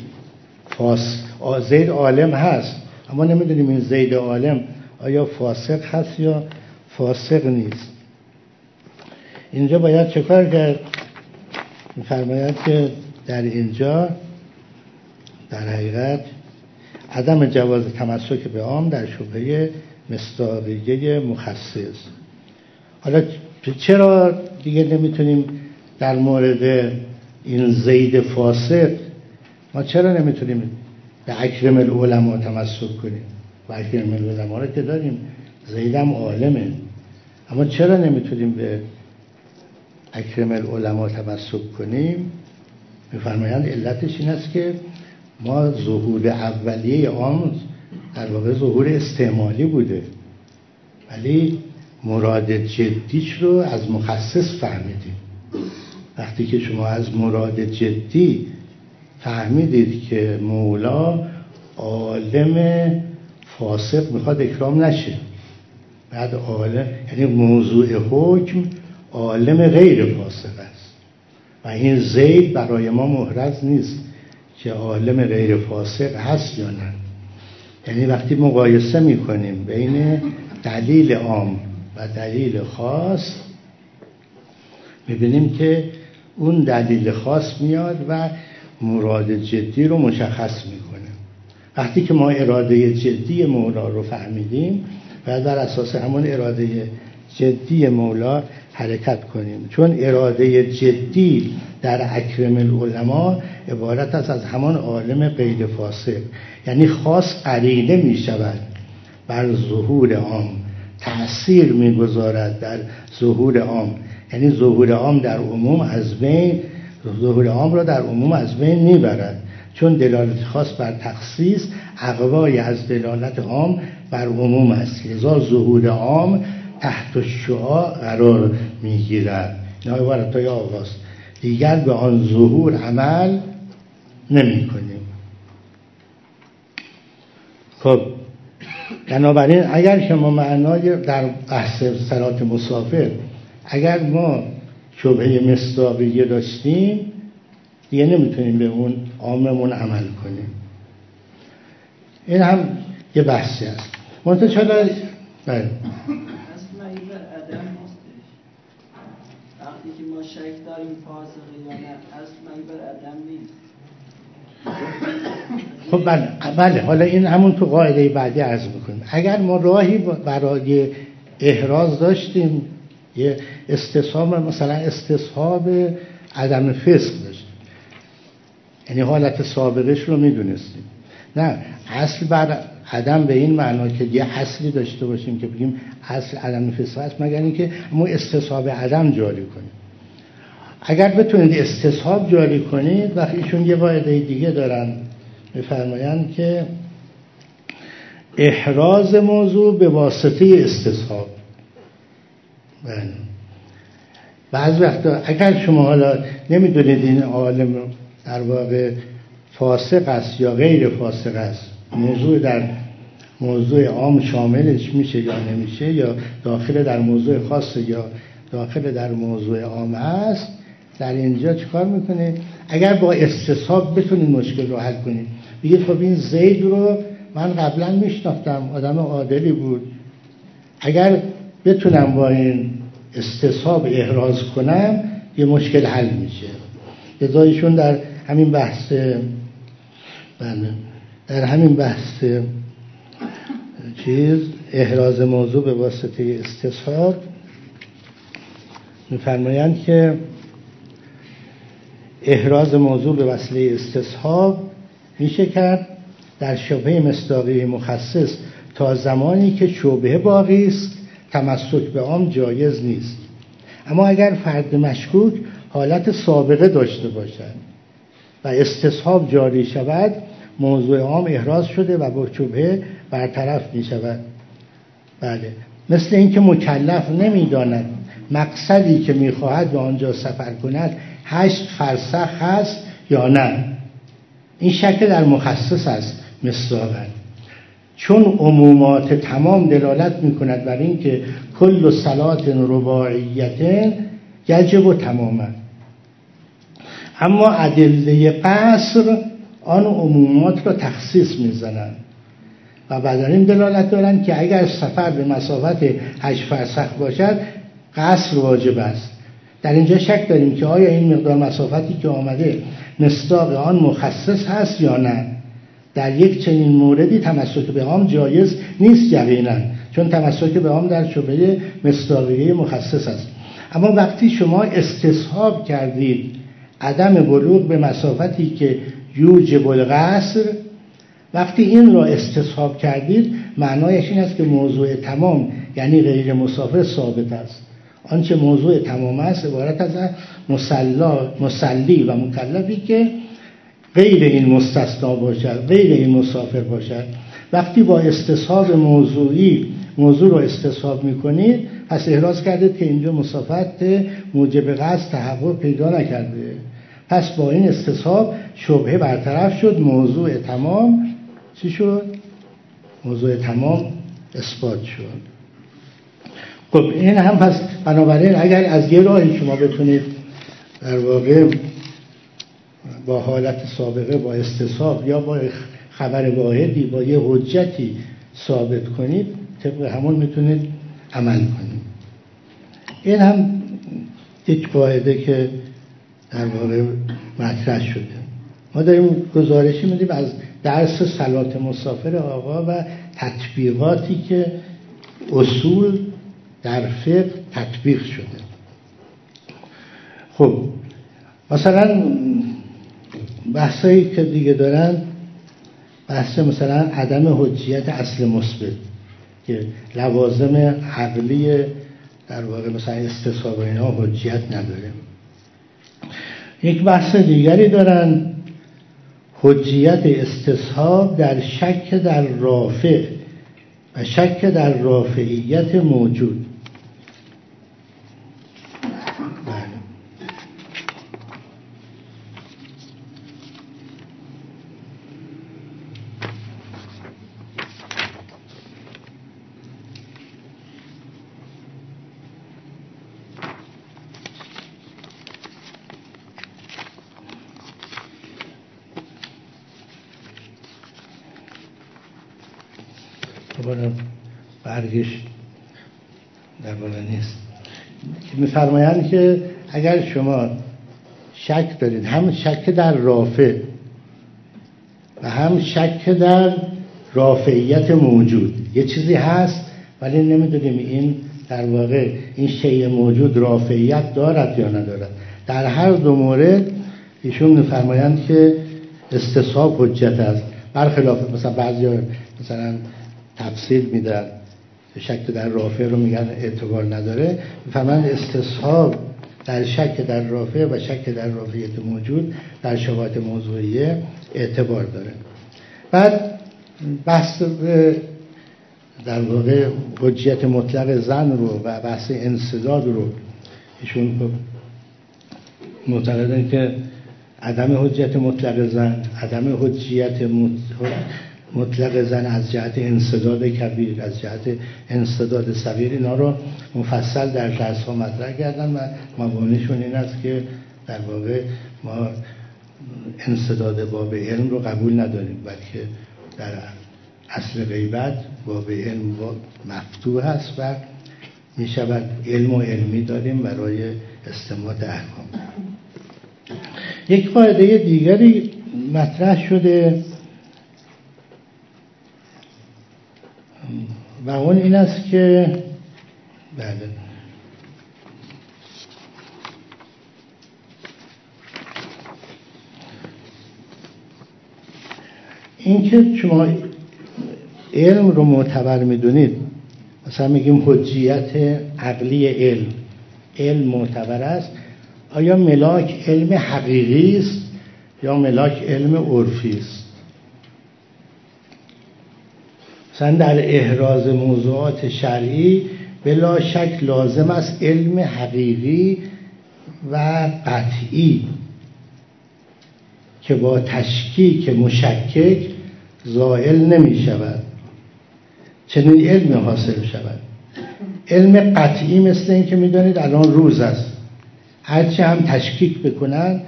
فاس زید عالم هست. اما نمی‌دونیم این زید عالم آیا فاسق هست یا فاسق نیست. اینجا باید چکار کرد؟ میفرماید که در اینجا در حقیقت عدم جواز تمسک به عام در شبهه مستاقیه مخصص. حالا چرا دیگه نمی‌تونیم در مورد این زید فاسق ما چرا نمی‌تونیم به اکرم العلماء تمسک کنیم. و اکرم العلماء رو که داریم. زیدم عالمه. اما چرا نمی‌تونیم به اکرم العلماء تمسک کنیم؟ میفرمایند علتش این است که ما ظهور اولیه آن در واقع ظهور استعمالی بوده. ولی مراد جدیش رو از مخصص فهمیدیم. وقتی که شما از مراد جدی فهمیدید که مولا عالم فاسق می‌خواد اکرام نشه. بعد عالم یعنی موضوع حکم عالم غیر فاسق است. و این زید برای ما محرز نیست که عالم غیر فاسق هست یا نه. یعنی وقتی مقایسه می‌کنیم بین دلیل عام و دلیل خاص می‌بینیم که اون دلیل خاص میاد و مراد جدی رو مشخص می‌کنه. وقتی که ما اراده جدی مولا رو فهمیدیم و در اساس همون اراده جدی مولا حرکت کنیم. چون اراده جدی در اکرم العلماء عبارت است از همان عالم غیر فاسق. یعنی خاص قرینه می شود بر ظهور عام. تأثیر می‌گذارد در ظهور عام. یعنی ظهور عام در عموم از بین ظهور عام را در عموم از بین می‌برد. چون دلالت خاص بر تخصیص اقوای از دلالت عام بر عموم است. لذا ظهور عام تحت الشعاع قرار می‌گیرد. عبارت های آغاز دیگر به آن ظهور عمل نمی کنیم خب بنابراین اگر شما معنای در بحث سرات مسافر اگر ما شبه مصداقیه داشتیم دیگه نمی‌تونیم به اون عاممون عمل کنیم. این هم یه بحثی هست منتها چرا بله. وقتی که ما شک داریم فاسقه یا نه اصلا این بر عدم نیست. خب بله. بله حالا این همون تو قاعده بعدی عرض می‌کنیم. اگر ما راهی برای احراز داشتیم یه استصحاب مثلا استصحاب عدم فسق داشتیم یعنی حالت سابقش رو می‌دونستیم. نه اصل بر عدم به این معنا که یه اصلی داشته باشیم که بگیم اصل عدم فسق است مگر اینکه ما استصحاب عدم جاری کنیم. اگر بتونید استصحاب جاری کنید وقتی ایشون یه قاعده دیگه دارن میفرمایند که احراز موضوع به واسطه استصحاب. بله. بعض وقتا اگر شما حالا نمی‌دونید این عالم در واقع فاسق است یا غیر فاسق است موضوع در موضوع عام شاملش میشه یا نمیشه یا داخل در موضوع خاص یا داخل در موضوع عام است در اینجا چیکار می‌کنه اگر با استصحاب بتونید مشکل رو حل کنید. بگید خب این زید رو من قبلا میشناختم آدم عادلی بود. اگر بتونم با این استصحاب احراز کنم یه مشکل حل میشه. لذا در همین بحث بله در همین بحث چیز احراز موضوع به واسطه استصحاب میفرمایند که احراز موضوع به وسیله استصحاب میشه کرد در شبه مصداقی مخصص تا زمانی که شبه باقی است تمسک به عام جایز نیست. اما اگر فرد مشکوک حالت سابقه داشته باشد و استصحاب جاری شود موضوع عام احراز شده و با شبه برطرف می شود. بله. مثل اینکه مکلف نمی‌داند مقصدی که می‌خواهد به آنجا سفر کند هشت فرسخ هست یا نه. این شکل در مخصص است مصداقا چون عمومات تمام دلالت می کند بر اینکه کل صلات رباعیت یجب و تماما اما ادله قصر آن عمومات را تخصیص می‌زنند. و بعد این دلالت دارند که اگر سفر به مسافت هشت فرسخ باشد قصر واجب است. در اینجا شک داریم که آیا این مقدار مسافتی که آمده مصداق آن مخصص هست یا نه. در یک چنین موردی تمسک به عام جایز نیست یقینا چون تمسک به عام در شبه مصداقیه مخصص است. اما وقتی شما استصحاب کردید عدم بلوغ به مسافتی که یوجب القصر وقتی این را استصحاب کردید معنایش این است که موضوع تمام یعنی غیر مسافر ثابت است. آنچه موضوع تمام است عبارت از مسلی و مکلفی که غیر این مستثنا باشد غیر این مسافر باشد. وقتی با استصحاب موضوعی موضوع رو استصحاب می‌کنید پس احراز کردید که اینجا مسافت موجب قصد تحقق پیدا نکرده. پس با این استصحاب شبهه برطرف شد موضوع تمام چی شد؟ موضوع تمام اثبات شد. خب این هم پس بنابراین اگر از یه راهی شما بتونید در واقع با حالت سابقه با استصحاب یا با خبر واحدی با یه حجتی ثابت کنید طبق همون می‌تونید عمل کنید. این هم یک قاعده که در واقع مطرح شده. ما داریم گزارشی میدیم از درس سلات مسافر آقا و تطبیقاتی که اصول در فقه تطبیق شده. خب مثلا بحثایی که دیگه دارن بحث مثلا عدم حجیت اصل مثبت که لوازم عقلی در واقع مثلا استصحاب اینا حجیت نداره. یک بحث دیگری دارن حجیت استصحاب در شک در رافع و شک در رافعیت موجود. میفرمایند که اگر شما شک دارید هم شک در رافع و هم شک در رافعیت موجود یه چیزی هست ولی نمی‌دونیم این در واقع این شیء موجود رافعیت دارد یا ندارد. در هر دو مورد ایشون میفرمایند که استصحاب حجت است. برخلاف مثلا بعضی مثلا تفصیل میدن. شک در رافع رو میگن اعتبار نداره. میفرمایند استصحاب در شک در رافع و شک در رافعیت موجود در شباهت موضوعیه اعتبار داره. بعد بحث در واقع حجیت مطلق زن رو و بحث انصداد رو ایشون معتقدن که عدم حجیت مطلق زن عدم حجیت مطلق زن از جهت انصداد کبیر از جهت انصداد صغیر اینا رو مفصل در درس ها مطرح کردن و مبانیشون این است که در واقع ما انصداد باب علم رو قبول نداریم بلکه در اصل غیبت باب علم مفتوح هست و می شود علم و علمی داریم برای استماد احکام. یک قاعده دیگری مطرح شده و اون این است که بله. اینکه شما علم رو معتبر می‌دونید مثلا میگیم حجیت عقلی علم. علم معتبر است. آیا ملاک علم حقیقی است یا ملاک علم عرفی است؟ مثلا در احراز موضوعات شرعی بلا شک لازم است علم حقیقی و قطعی که با تشکیک مشکک زائل نمی شود. چنین علم حاصل شود. علم قطعی مثل این که می‌دانید الان روز است. هرچی هم تشکیک بکنن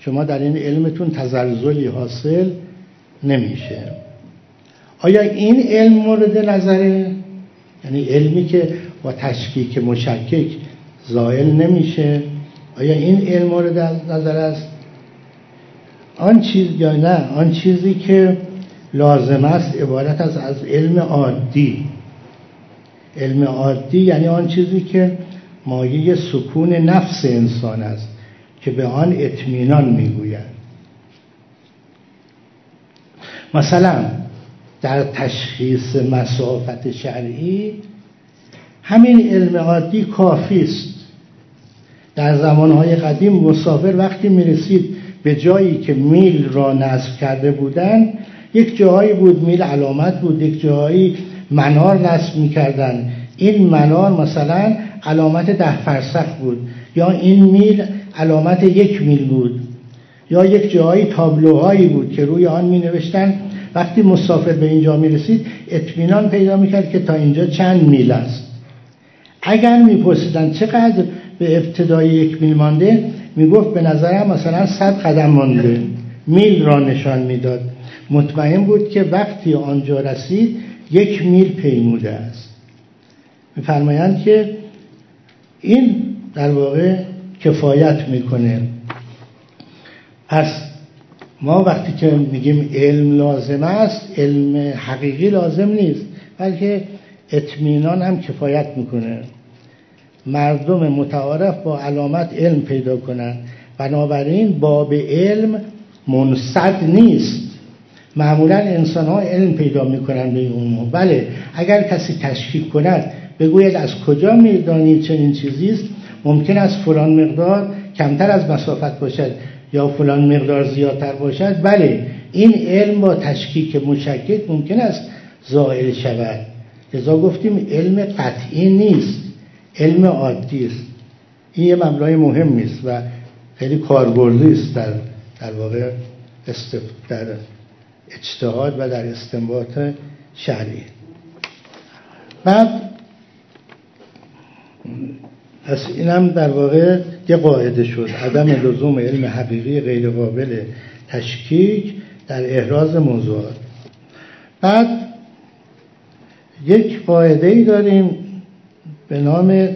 شما در این علمتون تزلزلی حاصل نمیشه. آیا این علم مورد نظره؟ یعنی علمی که با تشکیک مشکک زائل نمیشه آیا این علم مورد نظر است؟ آن چیز یا نه آن چیزی که لازم است عبارت از از علم عادی علم عادی یعنی آن چیزی که مایه سکون نفس انسان است که به آن اطمینان می‌گوید مثلا در تشخیص مسافت شرعی همین علم عادی کافی است. در زمانهای قدیم مسافر وقتی می‌رسید به جایی که میل را نصب کرده بودند یک جایی بود میل علامت بود یک جایی منار نصب می‌کردن. این منار مثلا علامت ده فرسخ بود یا این میل علامت یک میل بود یا یک جایی تابلوهایی بود که روی آن می نوشتن وقتی مسافر به اینجا می رسید اطمینان پیدا می کرد که تا اینجا چند میل است. اگر می پرسیدن چقدر به ابتدای یک میل مانده می گفت به نظرم مثلا صد قدم مانده. میل را نشان می‌داد. مطمئن بود که وقتی آنجا رسید یک میل پیموده است. میفرمایند که این در واقع کفایت می‌کنه. پس ما وقتی که میگیم علم لازم است علم حقیقی لازم نیست بلکه اطمینان هم کفایت می‌کنه. مردم متعارف با علامت علم پیدا کنند بنابراین باب علم منصد نیست. معمولا انسان ها علم پیدا می‌کنن به این بله اگر کسی تشکیک کند بگوید از کجا می‌دانید چنین چیزی است؟ ممکن است فلان مقدار کمتر از مسافت باشد. یا فلان مقدار زیادتر باشد بله این علم با تشکیک مشکک ممکن است زائل شود. لذا گفتیم علم قطعی نیست علم عادی است. این یه مبلغ مهم است و خیلی کاربردی است در در واقع استف... در اجتهاد و در استنباط شرعی بعد پس اینم در واقع یه قاعده شد. عدم لزوم علم حقیقی غیر قابل تشکیک در احراز موضوعات. بعد یک قاعده ای داریم به نام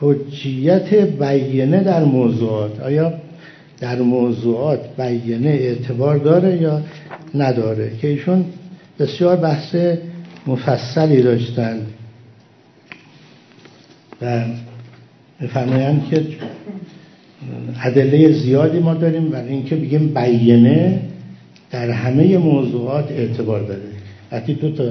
حجیت بیینه در موضوعات. آیا در موضوعات بیینه اعتبار داره یا نداره؟ که ایشون بسیار بحث مفصلی داشتند و میفرمایند که ادله زیادی ما داریم برای اینکه بگیم بیینه در همه موضوعات اعتبار داره. وقتی دو تا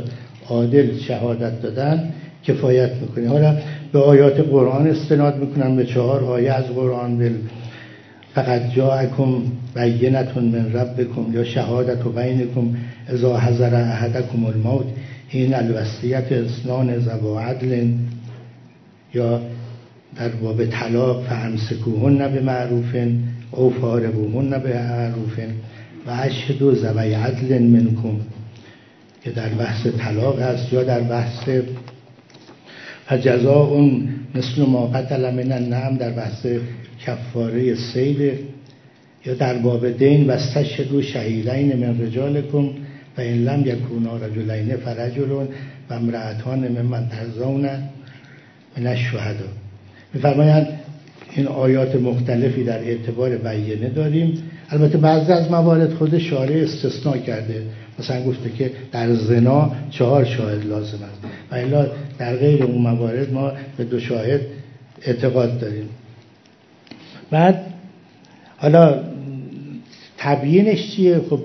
عادل شهادت دادن کفایت می‌کنه حالا به آیات قرآن استناد می‌کنن به چهار آیه از قرآن بل فقط جاءکم بینتون من ربکم یا شهادت و بینکم ازا حضر احدکم الموت. این الوصیت اسنان زبا عدل یا در باب طلاق فامسکوهن به معروف او فارقوهن به معروف و اشهد و زبای عدل منکم که در بحث طلاق هست یا در بحث فجزا اون مثل ما قتل من النعم در بحث کفاره سید یا در باب دین و استشهدو شهیدین من رجالکم و این لم یکونا رجلین فرجلون و امرأتان من ترزون من الشهدا میفرمایند این آیات مختلفی در اعتبار بیانه داریم. البته بعضی از موارد خود شارع استثناء کرده. مثلا گفته که در زنا چهار شاهد لازم است. و الا در غیر اون موارد ما به دو شاهد اعتقاد داریم. بعد حالا تبیینش چیه؟ خب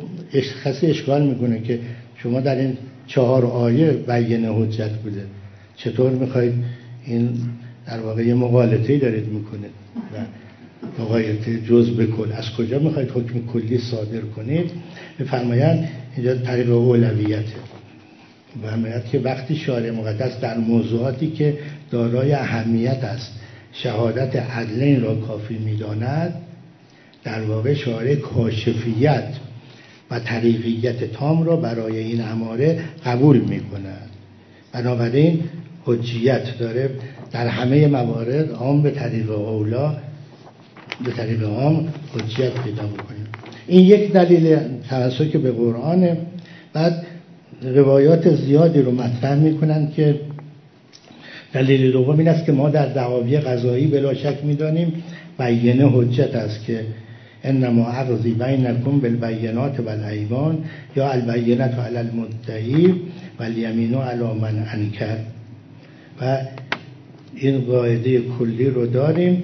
کسی اشکال می‌کنه که شما در این چهار آیه بیان حجت بوده. چطور می‌خواید این در واقع یه مقالطه دارید می‌کنه و مقایطه جز به کل. از کجا می‌خواید حکم کلی صادر کنید؟ بفرمایند اینجا طریق اولویته. و که وقتی شارع مقدس در موضوعاتی که دارای اهمیت است شهادت عدلین را کافی می‌داند در واقع شارع کاشفیت و طریقیت تام را برای این اماره قبول می کند بنابراین حجیت داره در همه موارد عام به طریق اولا به طریق عام حجیت پیدا می‌کنیم این یک دلیل توسط که به قرآن. بعد روایات زیادی رو مطرح می‌کنن که دلیل دوم این است که ما در دعاوی قضایی بلا شک می‌دانیم بیینه حجت است که انما عرضی بینکم بالبینات و الایمان یا البینت علی المدعی و الیمین علی من انکر. و این قاعده کلی رو داریم.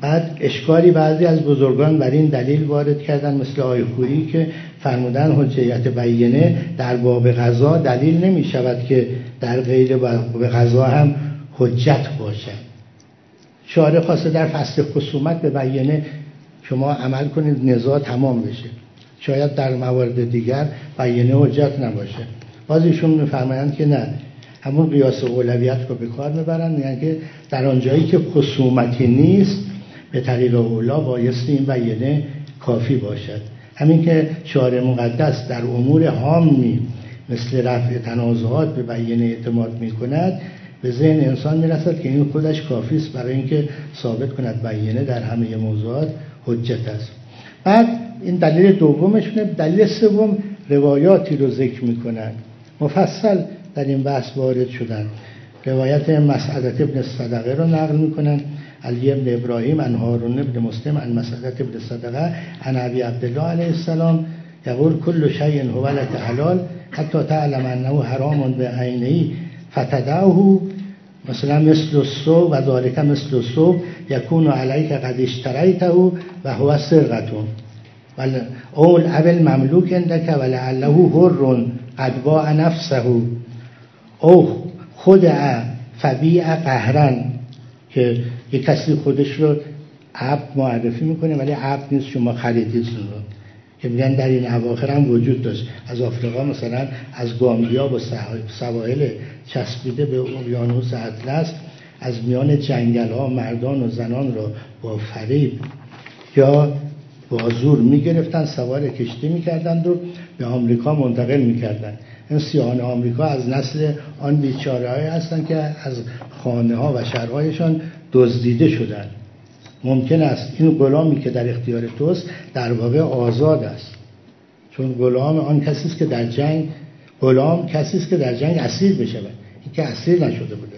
بعد اشکالی بعضی از بزرگان بر این دلیل وارد کردن مثل آی خویی که فرمودن حجیت بیینه در باب غذا دلیل نمی شود که در غیر باب غذا هم حجت باشد شارع خواسته در فصل خصومت به بیینه شما عمل کنید نزاع تمام بشه. شاید در موارد دیگر بیینه حجت نباشه. باز ایشون میفرمایند که نه. همون قیاس اولویت رو به کار می‌برن. یعنی که در آنجایی که خصومتی نیست به طریق اولا بایستی این بیانه کافی باشد. همین که شارع مقدس در امور هامی مثل رفع تنازعات به بیانه اعتماد می کند به ذهن انسان می‌رسد که این خودش کافی است برای اینکه ثابت کند بیانه در همه موضوعات حجت است. بعد این دلیل دومشونه دلیل سوم روایاتی رو ذکر می‌کنن مفصل در این بحث وارد شدن. روایت مسعدت ابن صدقه رو نقل می‌کنن. علی ابن ابراهیم عن هارون ابن مسلم عن مسعدت ابن صدقه عن ابی عبدالله علیه السلام. یقول کل شیء هو لك حلال حتی تعلم انه حرام به عینه فتدعه مثلا مثل الصوب و ذالک مثل الصوب یکون علیک قد اشتریته و هو سرقتون اول اول مملوک اندک ولعله هر قد باع نفسه. او خود فبیع قهرن که یک کسی خودش رو عبد معرفی می‌کنه ولی عبد نیست شما خریدید رو. که میگن در این اواخر هم وجود داشت. از آفریقا مثلا از گامبیا و سواحل چسبیده به اقیانوس اطلس از میان جنگل ها مردان و زنان را با فریب یا با زور می‌گرفتن سوار کشتی می‌کردند و به آمریکا منتقل می‌کردند. این سیاهان آمریکا از نسل آن بیچاره های هستند که از خانه ها و شهرهایشان دزدیده شدند ممکن است این غلامی که در اختیار توست در واقع آزاد است. چون غلام آن کسی است که در جنگ غلام کسی است که در جنگ اسیر بشه این که اسیر نشده بوده.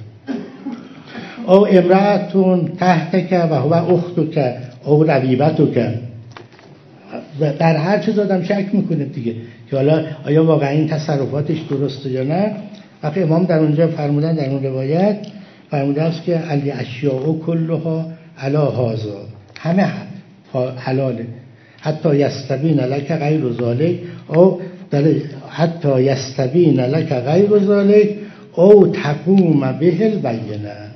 او امرأتون تحت که و هو اختو که او ربیبتو که در هر چیز آدم شک می‌کنه دیگه. که حالا آیا واقعا این تصرفاتش درسته یا نه؟ وقتی امام در اونجا فرمودن در اون روایت فرموده است که علی اشیاء کلها علا هازا همه حلاله. حتی یستبین لک غیر ذالک او حتی یستبین لک غیر ذالک او تقوم به البینه.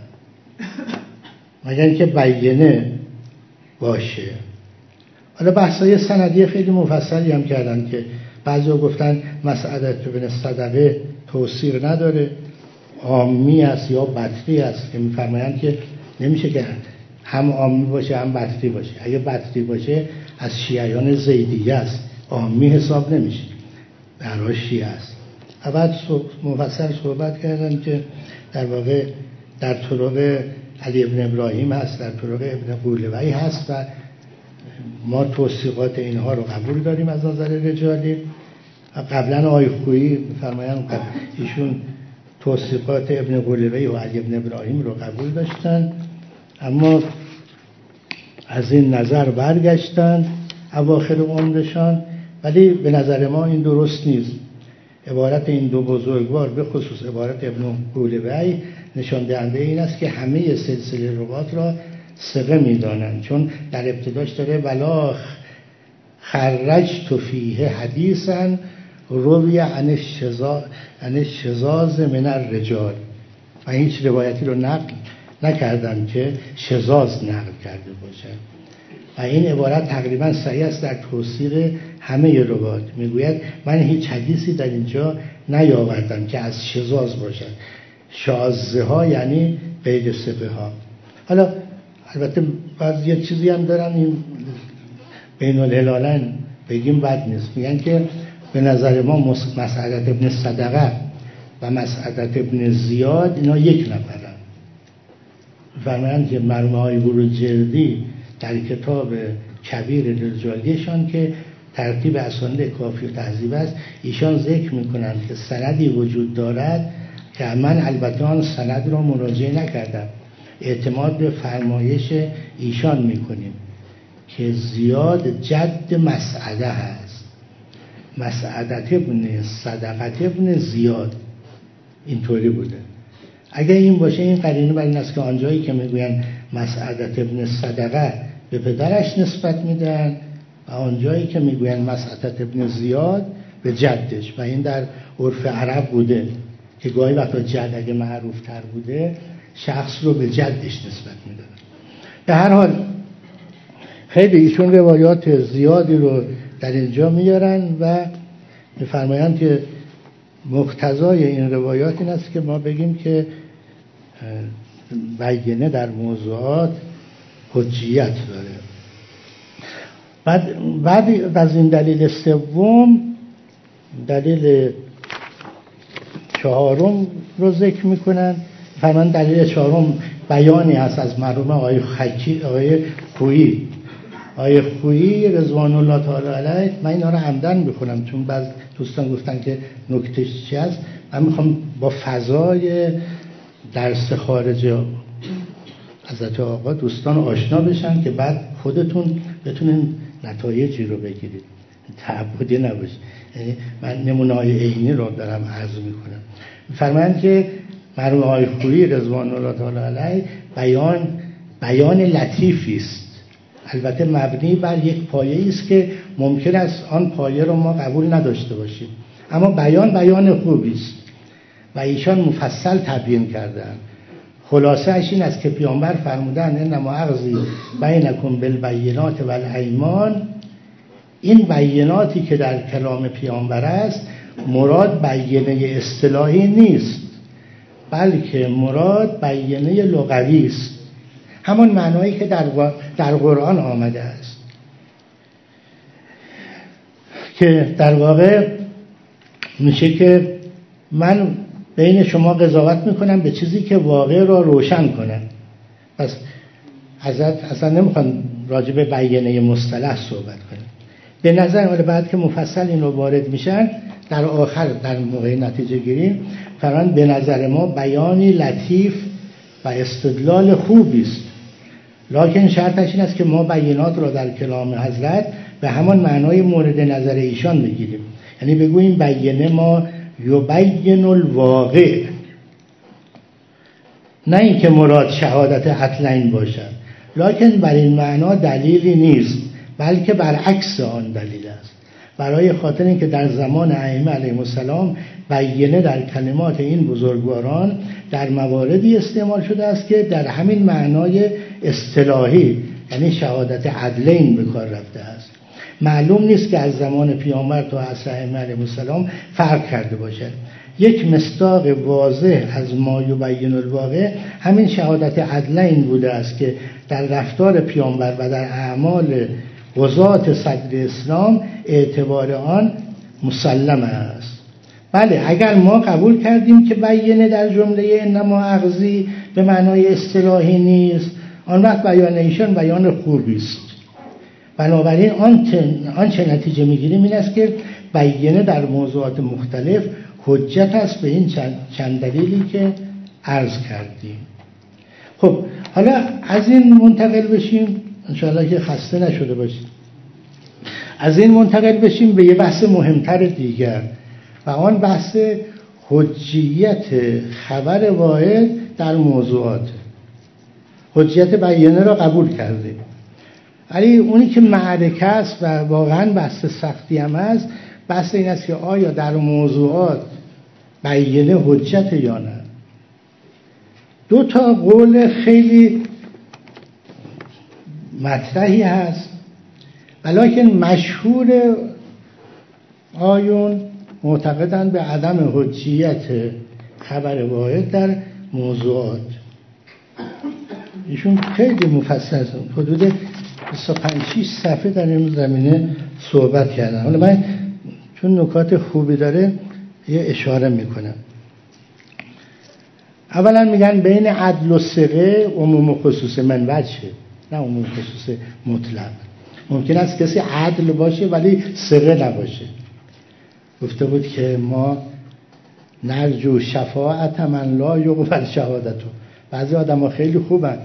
مگر که بینه باشه. حالا بحثای سندی خیلی مفصلی هم کردن که بعضی ها گفتن مسئله بین صدقه توصیر نداره عامی است یا بطری است که میفرمایند که نمیشه که هم عامی باشه هم بطری باشه. اگه بطری باشه از شیعیان زیدیه است. عامی حساب نمیشه. برای شیعه است. بعد مفصل صحبت کردن که در واقع در طرق علی ابن ابراهیم هست در طرق ابن قولوی هست و ما توصیقات اینها رو قبول داریم از نظر رجالی. قبلا آی خویی فرمایند ایشون توصیقات ابن قولوی و علی ابن ابراهیم رو قبول داشتن اما از این نظر برگشتن اواخر عمرشان. ولی به نظر ما این درست نیست. عبارت این دو بزرگوار به خصوص عبارت ابن قولوی نشان دهنده این است که همه سلسله روات را سقه می‌دانند. چون در ابتداش داره ولا خرج تو فیه روی عن شزاز من الرجال. و هیچ روایتی رو نقل نکردن که شزاز نقل کرده باشد. و این عبارت تقریبا صحیح است در توصیق همه روایات. می‌گوید من هیچ حدیثی در اینجا نیاوردم که از شزاز باشد. شازه ها یعنی غیر سقه ها حالا البته بعض یه چیزی هم دارن این بین الهلالن بگیم بد نیست. میگن که به نظر ما مسعدت ابن صدقه و مسعدت ابن زیاد اینا یک نفرن. فرمایند که مرمه های جلدی در کتاب کبیر رجالیشان که ترتیب اسانید کافی و تحضیب است ایشان ذکر می‌کنند که سندی وجود دارد که من البته آن سند را مراجعه نکردم. اعتماد به فرمایش ایشان می‌کنیم که زیاد جد مسعده هست. مسعدت ابن صدقت ابن زیاد اینطوری بوده. اگر این باشه این قرینه بر این است که آنجایی که می‌گوین مسعدت ابن صدقه به پدرش نسبت میدن و آنجایی که می‌گوین مسعدت ابن زیاد به جدش. و این در عرف عرب بوده که گاهی وقتا جد اگه معروف تر بوده شخص رو به جدش نسبت می‌دادن به هر حال خیلی ایشون روایات زیادی رو در اینجا میارن و میفرمایند که مقتضای این روایات این است که ما بگیم که بیینه در موضوعات حجیت داره. بعد, بعد از این دلیل سوم دلیل چهارم رو ذکر می‌کنن. فرمان دلیل چهارم بیانی هست از مرحوم آقای خکی آقای خویی آقای خویی رضوان الله تعالی علیه من اینا رو عمدن بخونم چون بعض دوستان گفتن که نکتهش چی هست من می‌خوام با فضای درس خارج حضرت آقا دوستان آشنا بشن که بعد خودتون بتونین نتایجی رو بگیرید. تعبدی نباشه. یعنی من نمونه های عینی رو دارم عرض می‌کنم. فرمان که مرحوم های خویی رضوان الله تعالی علیه بیان بیان لطیفی است. البته مبنی بر یک پایه است که ممکن است آن پایه رو ما قبول نداشته باشیم. اما بیان بیان خوبی است و ایشان مفصل تبیین کردن خلاصه اش این است که پیامبر فرمودن انما اغزی بینکم بالبینات و الایمان این بیناتی که در کلام پیامبر است مراد بیینه اصطلاحی نیست بلکه مراد بیینه لغوی است. همون معنایی که در, در قرآن آمده است. که در واقع میشه که من بین شما قضاوت می‌کنم به چیزی که واقع را روشن کنه پس حضرت اصلا نمی‌خوان راجع به بیانه مصطلح صحبت کنه به نظر حالا بعد که مفصل این رو وارد میشن در آخر در موقع نتیجه گیری فران به نظر ما بیانی لطیف و استدلال خوبی است. لکن شرطش این است که ما بیانات را در کلام حضرت به همان معنای مورد نظر ایشان بگیریم. یعنی بگوییم بیانه ما یبین الواقع. نه اینکه مراد شهادت اطلین باشد. لکن بر این معنا دلیلی نیست بلکه برعکس آن دلیل است. برای خاطر اینکه در زمان ائمه علیهم السلام بیینه در کلمات این بزرگواران در مواردی استعمال شده است که در همین معنای اصطلاحی یعنی شهادت عدلین به کار رفته است. معلوم نیست که از زمان پیامبر تا عصر علیهم السلام فرق کرده باشد. یک مستاق واضح از ما یبین الواقع همین شهادت عدلین بوده است که در رفتار پیامبر و در اعمال قضات صدر اسلام اعتبار آن مسلم است. بله اگر ما قبول کردیم که بیانه در جمله انما اغزی به معنای اصطلاحی نیست آن وقت بیان ایشان بیان خوبی است بنابراین آن چه نتیجه می‌گیریم این است که بیانه در موضوعات مختلف حجت است به این چند دلیلی که عرض کردیم. خب حالا از این منتقل بشیم. انشاءالله که خسته نشده باشید. از این منتقل بشیم به یه بحث مهمتر دیگر. و آن بحث حجیت خبر واحد در موضوعات حجیت بیانه را قبول کرده. ولی اونی که معرکه است و واقعا بحث سختی هم است بحث این است که آیا در موضوعات بیانه حجت یا نه. دو تا قول خیلی مطرحی هست. ولیکن مشهور آیون معتقدند به عدم حجیت خبر واحد در موضوعات. ایشون خیلی مفصل حدود 25 6 صفحه در این زمینه صحبت کردن. حالا من چون نکات خوبی داره یه اشاره می‌کنم. اولا میگن بین عدل و سقه عموم و خصوص من وجهه نه عموم خصوص مطلق. ممکن است کسی عدل باشه ولی سقه نباشه. گفته بود که ما نرجو شفاعت من لا یقبل شهادتو. بعضی آدم ها خیلی خوبن.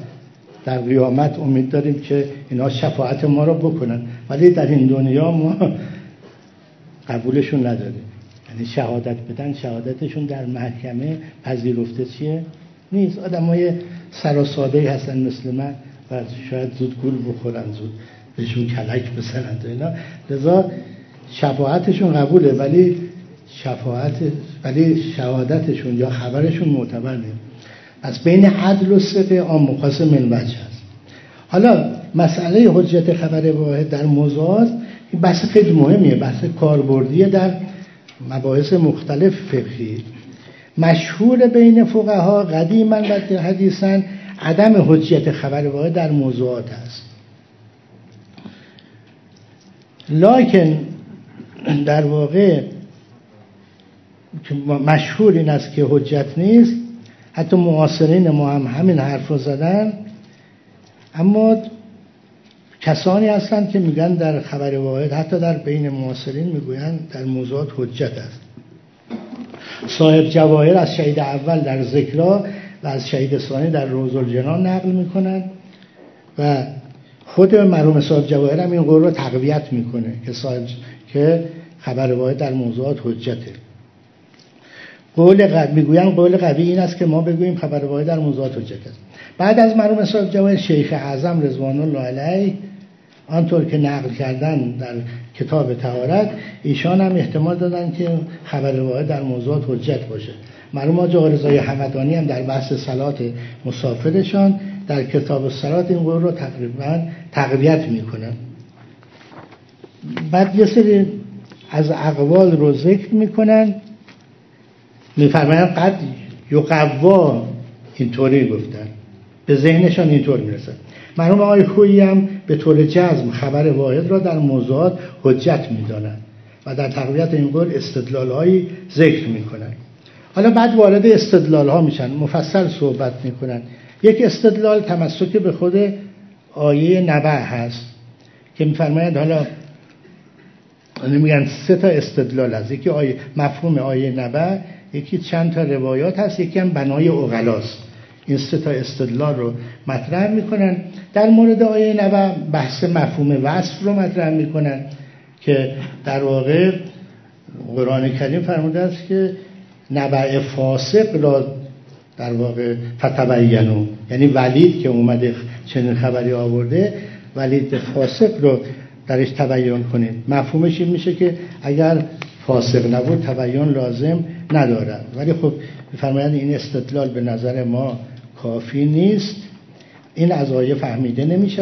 در قیامت امید داریم که اینا شفاعت ما رو بکنن. ولی در این دنیا ما قبولشون نداریم. یعنی شهادت بدن شهادتشون در محکمه پذیرفته چیه؟ نیست. آدم های سر هستن مثل من و شاید زود گول بخورن زود بهشون کلک بسنن اینا. لذا شفاعتشون قبوله ولی شفاعت ولی شهادتشون یا خبرشون معتبر نیست از بین عدل و صدق آن مقاس من هست حالا مسئله حجت خبر واحد در موضوعات این بحث خیلی مهمیه بحث کاربردیه در مباحث مختلف فقهی. مشهور بین فقها قدیما و حدیثا عدم حجیت خبر واحد در موضوعات است. لکن در واقع مشهور این است که حجت نیست حتی معاصرین ما هم همین حرف رو زدن. اما کسانی هستند که میگن در خبر واحد حتی در بین معاصرین می‌گویند در موضوعات حجت است. صاحب جواهر از شهید اول در ذکرا و از شهید ثانی در روز الجنان نقل می‌کنن و خود مرحوم صاحب جواهر هم این قول رو تقویت می‌کنه که صاحب که خبر واحد در موضوعات حجته. قول قوی می‌گویم قول قوی این است که ما بگوییم خبر واحد در موضوعات حجت است. بعد از مرحوم صاحب جواهر شیخ اعظم رضوان الله علیه آنطور که نقل کردن در کتاب تهارت ایشان هم احتمال دادن که خبر واحد در موضوعات حجت باشه. مرحوم آجا رضای حمدانی هم در بحث سلات مسافرشان در کتاب سلات این قول رو تقریبا تقویت می‌کنن. بعد یه سری از اقوال رو ذکر می‌کنن. میفرمایند قد یقوا اینطوری گفتن. به ذهنشان اینطور می‌رسن مرحوم آقای خویی هم به طور جزم خبر واحد را در موضوعات حجت می‌دانند و در تقویت این قول استدلال هایی ذکر می‌کنند حالا بعد وارد استدلال ها میشن. مفصل صحبت می‌کنن. یک استدلال تمسک به خود آیه نبع هست که میفرمایند حالا میگن سه تا استدلال هست. یکی آیه مفهوم آیه نبع یکی چند تا روایات هست یکی هم بنای اغلاست این سه تا استدلال رو مطرح می‌کنن. در مورد آیه نبع بحث مفهوم وصف رو مطرح می‌کنن که در واقع قرآن کریم فرموده است که نبع فاسق را در واقع فتبینو یعنی ولید که اومده چنین خبری آورده ولید فاسق رو درش تبیین کنید مفهومش این میشه که اگر فاسق نبود تبیین لازم ندارد. ولی خب فرمایند این استدلال به نظر ما کافی نیست. این از آیه فهمیده نمی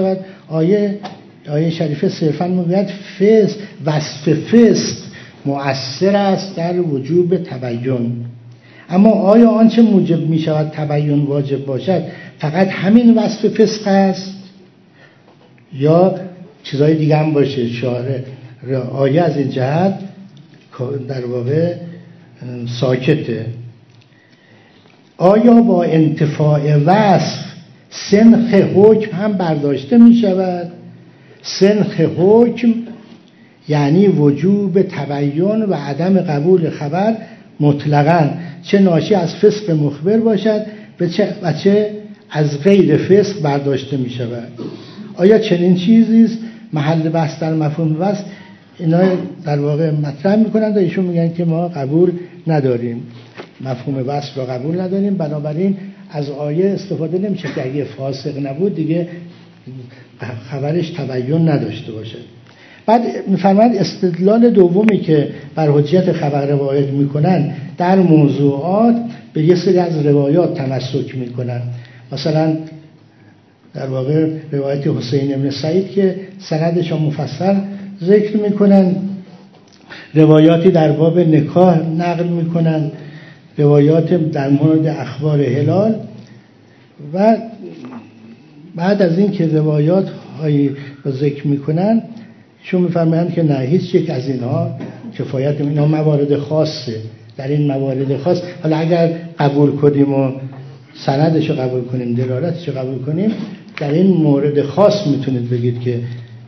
آیه آیه شریفه صرفا می‌گوید فس وصف فسق مؤثر است در وجوب تبیین اما آیا آنچه موجب می شود تبیین واجب باشد؟ فقط همین وصف فسق است؟ یا چیزهای دیگه هم باشه. شعار آیه از این جهت در واقع ساکته. آیا با انتفاع وصف سنخ حکم هم برداشته می شود سنخ حکم یعنی وجوب تبیین و عدم قبول خبر مطلقا. چه ناشی از فسق مخبر باشد و چه از غیر فسق برداشته می شود آیا چنین چیزی است؟ محل بحث در مفهوم بحث اینا در واقع مطرح می‌کنند و ایشون میگن که ما قبول نداریم. مفهوم بحث را قبول نداریم. بنابراین از آیه استفاده نمیشه که اگه فاسق نبود دیگه خبرش تبیین نداشته باشه. بعد میفرماید استدلال دومی که بر حجیت خبر روایت می‌کنن در موضوعات به یه سری از روایات تمسک می‌کنن. مثلا در واقع روایت حسین ابن سعید که سندش مفصل ذکر می‌کنن. روایاتی در باب نکاح نقل می‌کنن. روایات در مورد اخبار هلال. و بعد از این که روایات هایی رو ذکر می‌کنن چون میفرمایند که نه هیچ یک از اینها کفایت اینا موارد خاصه. در این موارد خاص حالا اگر قبول کنیم و سندش رو قبول کنیم دلالتش رو قبول کنیم در این مورد خاص می‌تونید بگید که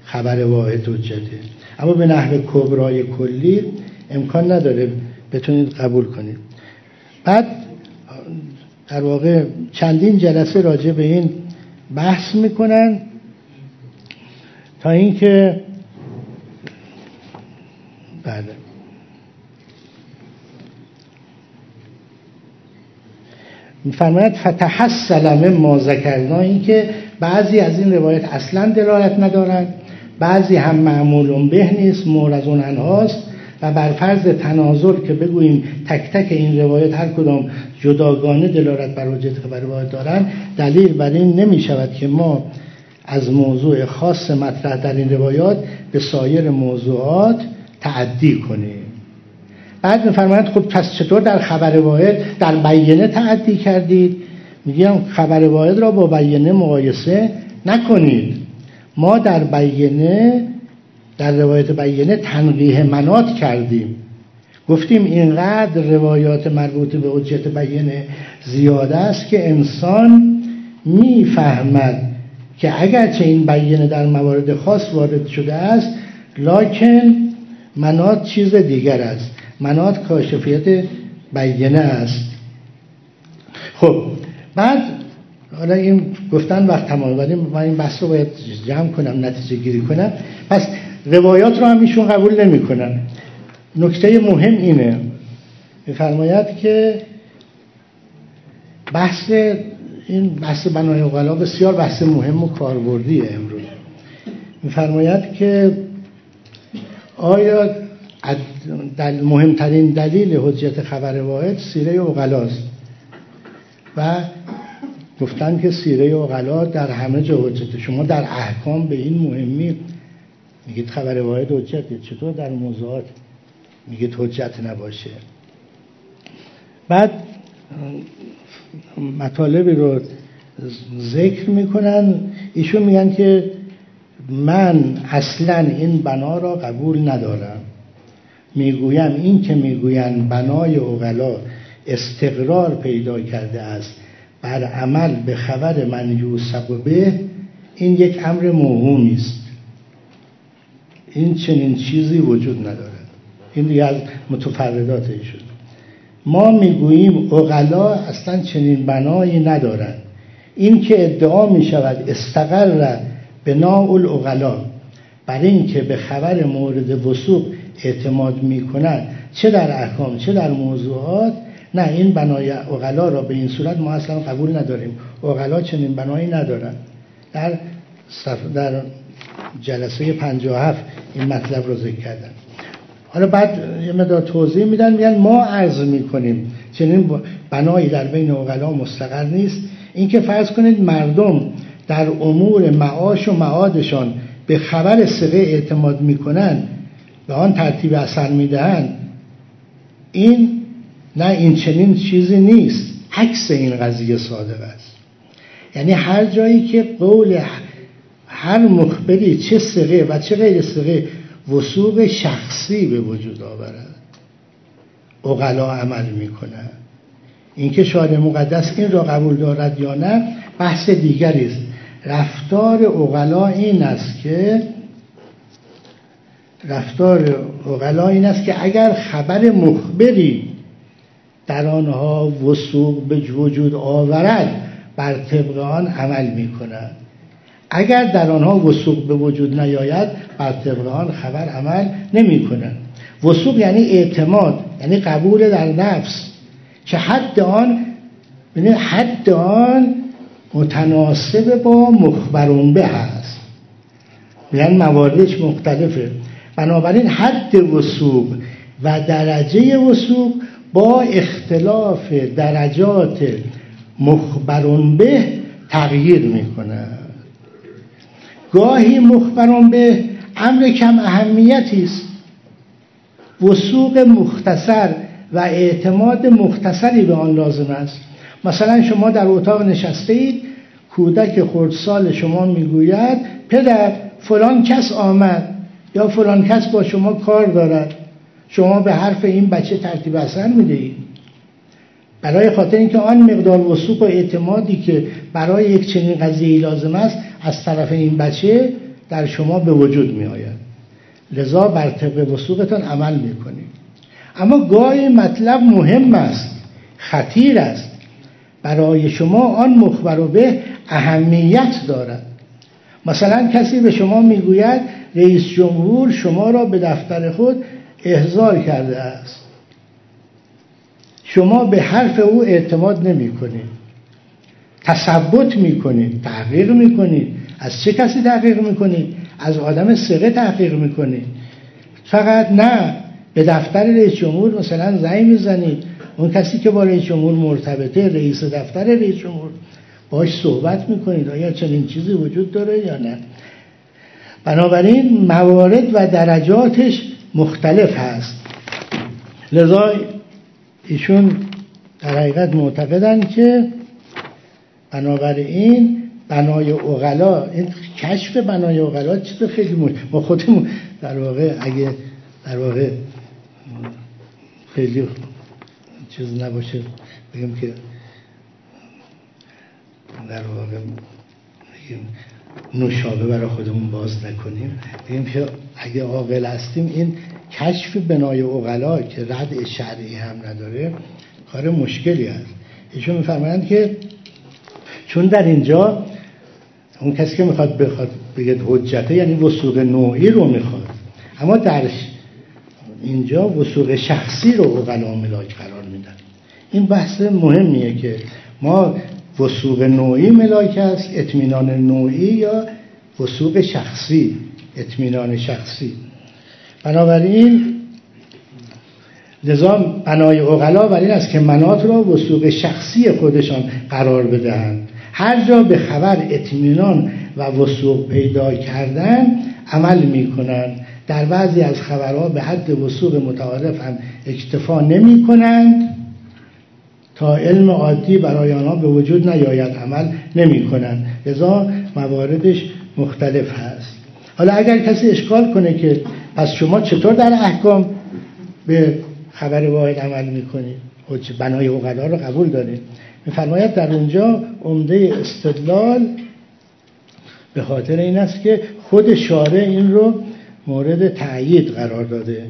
خبر واحد حجته اما به نحو کبرای کلی امکان نداره بتونید قبول کنید. بعد در واقع چندین جلسه راجع به این بحث می‌کنن تا اینکه بله. میفرماید فتحصل من ما ذکرنا. این که بعضی از این روایت اصلا دلالت ندارند بعضی هم معمول به نیست مورز انهاست. و بر فرض تناظر که بگوییم تک تک این روایت هر کدام جداگانه دلالت بر حجت خبر واحد دارن دلیل بر این نمی شود که ما از موضوع خاص مطرح در این روایات به سایر موضوعات تعدی کنیم. بعد میفرمایند خب پس چطور در خبر واحد در بیینه تعدی کردید؟ میگم خبر واحد را با بیینه مقایسه نکنید. ما در بیینه در روایت بیینه تنقیه منات کردیم. گفتیم اینقدر روایات مربوط به حجت بیینه زیاد است که انسان می‌فهمد که اگرچه این بیینه در موارد خاص وارد شده است لکن منات چیز دیگر است. منات کاشفیت بیینه است. خب بعد حالا این گفتن وقت تمام ولی من این بحث رو باید جمع کنم نتیجه گیری کنم. پس روایات رو هم ایشون قبول نمی‌کنن. نکته مهم اینه میفرماید که بحث این بحث بنای اقلا بسیار بحث مهم و کاربردی امروز. میفرماید که آیا مهمترین دلیل حجیت خبر واحد سیره اقلاست و گفتن که سیره اقلا در همه جا شما در احکام به این مهمی میگید خبر واحد حجته چطور در موضوعات میگید حجت نباشه؟ بعد مطالبی رو ذکر می‌کنن. ایشون میگن که من اصلا این بنا را قبول ندارم. می‌گویم این که می‌گویند بنای اوغلا استقرار پیدا کرده است. بر عمل به خبر من یوسف به این یک امر موهومی است. این چنین چیزی وجود ندارد. این دیگه از متفردات شد. ما می‌گوییم اغلا اصلا چنین بنایی ندارند. این که ادعا می شود استقر بنا الاغلا برای اینکه به خبر مورد وسوق اعتماد می‌کنند چه در احکام چه در موضوعات نه این بنای اغلا را به این صورت ما اصلا قبول نداریم. اغلا چنین بنایی ندارن. در در جلسه 57 این مطلب رو ذکر کردن. حالا بعد یه مدار توضیح میدن میگن ما عرض می‌کنیم چنین بنایی در بین اغلا مستقر نیست. اینکه فرض کنید مردم در امور معاش و معادشان به خبر سقه اعتماد می‌کنن به آن ترتیب اثر می‌دهند این نه این چنین چیزی نیست. عکس این قضیه صادق است. یعنی هر جایی که قول هر مخبری چه سقه و چه غیر سقه وسوق شخصی به وجود آورد. اقلا عمل می‌کنه. اینکه شاد مقدس این را قبول دارد یا نه بحث دیگری است. رفتار اقلا این است که رفتار اقلا این است که اگر خبر مخبری در آنها وسوق به وجود آورد بر طبق آن عمل می کند اگر در آنها وسوق به وجود نیاید بر طبق آن خبر عمل نمی کند وسوق یعنی اعتماد یعنی قبول در نفس. که حد آن؟ یعنی حد آن متناسب با مخبرون به هست. یعنی مواردش مختلفه. بنابراین حد وسوق و درجه وسوق با اختلاف درجات مخبرون به تغییر می‌کنه. گاهی مخبرون به امر کم اهمیتی است. وسوق مختصر و اعتماد مختصری به آن لازم است. مثلا شما در اتاق نشسته اید کودک خردسال شما می‌گوید پدر فلان کس آمد یا فلان کس با شما کار دارد. شما به حرف این بچه ترتیب اثر می‌دهید. برای خاطر اینکه آن مقدار وسوق و اعتمادی که برای یک چنین قضیه لازم است از طرف این بچه در شما به وجود می آید لذا بر طبق وسوقتان عمل می اما گاهی مطلب مهم است خطیر است. برای شما آن مخبر به اهمیت دارد. مثلا کسی به شما می‌گوید رئیس جمهور شما را به دفتر خود احضار کرده است. شما به حرف او اعتماد نمی کنید. تثبت می کنید. تحقیق می کنید. از چه کسی تحقیق می کنید؟ از آدم سقه تحقیق می کنید. فقط نه به دفتر رئیس جمهور مثلا زنگ می‌زنید اون کسی که با رئیس جمهور مرتبطه رئیس دفتر رئیس جمهور. باش صحبت می‌کنید آیا چنین چیزی وجود داره یا نه؟ بنابراین موارد و درجاتش مختلف هست. لذا ایشون در حقیقت معتقدن که بنابراین بنای اغلا این کشف بنای اغلا چیز خیلی مهم. ما خودمون در واقع اگه در واقع خیلی چیز نباشه بگیم که در واقع نوشابه برای خودمون باز نکنیم. بگیم که اگه عاقل هستیم این کشف بنای اغلا که رد شرعی هم نداره کار مشکلی هست. ایشون میفرمایند که چون در اینجا اون کسی که می‌خواد بخواد بگه حجته یعنی وسوق نوعی رو می‌خواد اما در اینجا وسوق شخصی رو اغلا ملاک قرار میدن. این بحث مهمیه که ما وسوق نوعی ملاک است اطمینان نوعی یا وسوق شخصی اطمینان شخصی. بنابراین لذا بنای اغلا بر این است که منات را وسوق شخصی خودشان قرار بدهند. هر جا به خبر اطمینان و وسوق پیدا کردن عمل می کنند در بعضی از خبرها به حد وسوق متعارف هم اکتفا نمی کنند تا علم عادی برای آنها به وجود نیاید عمل نمی کنند لذا مواردش مختلف هست. حالا اگر کسی اشکال کنه که پس شما چطور در احکام به خبر واحد عمل می‌کنید بنای اوقلا رو قبول دارید. میفرماید در اونجا عمده استدلال به خاطر این است که خود شارع این رو مورد تأیید قرار داده.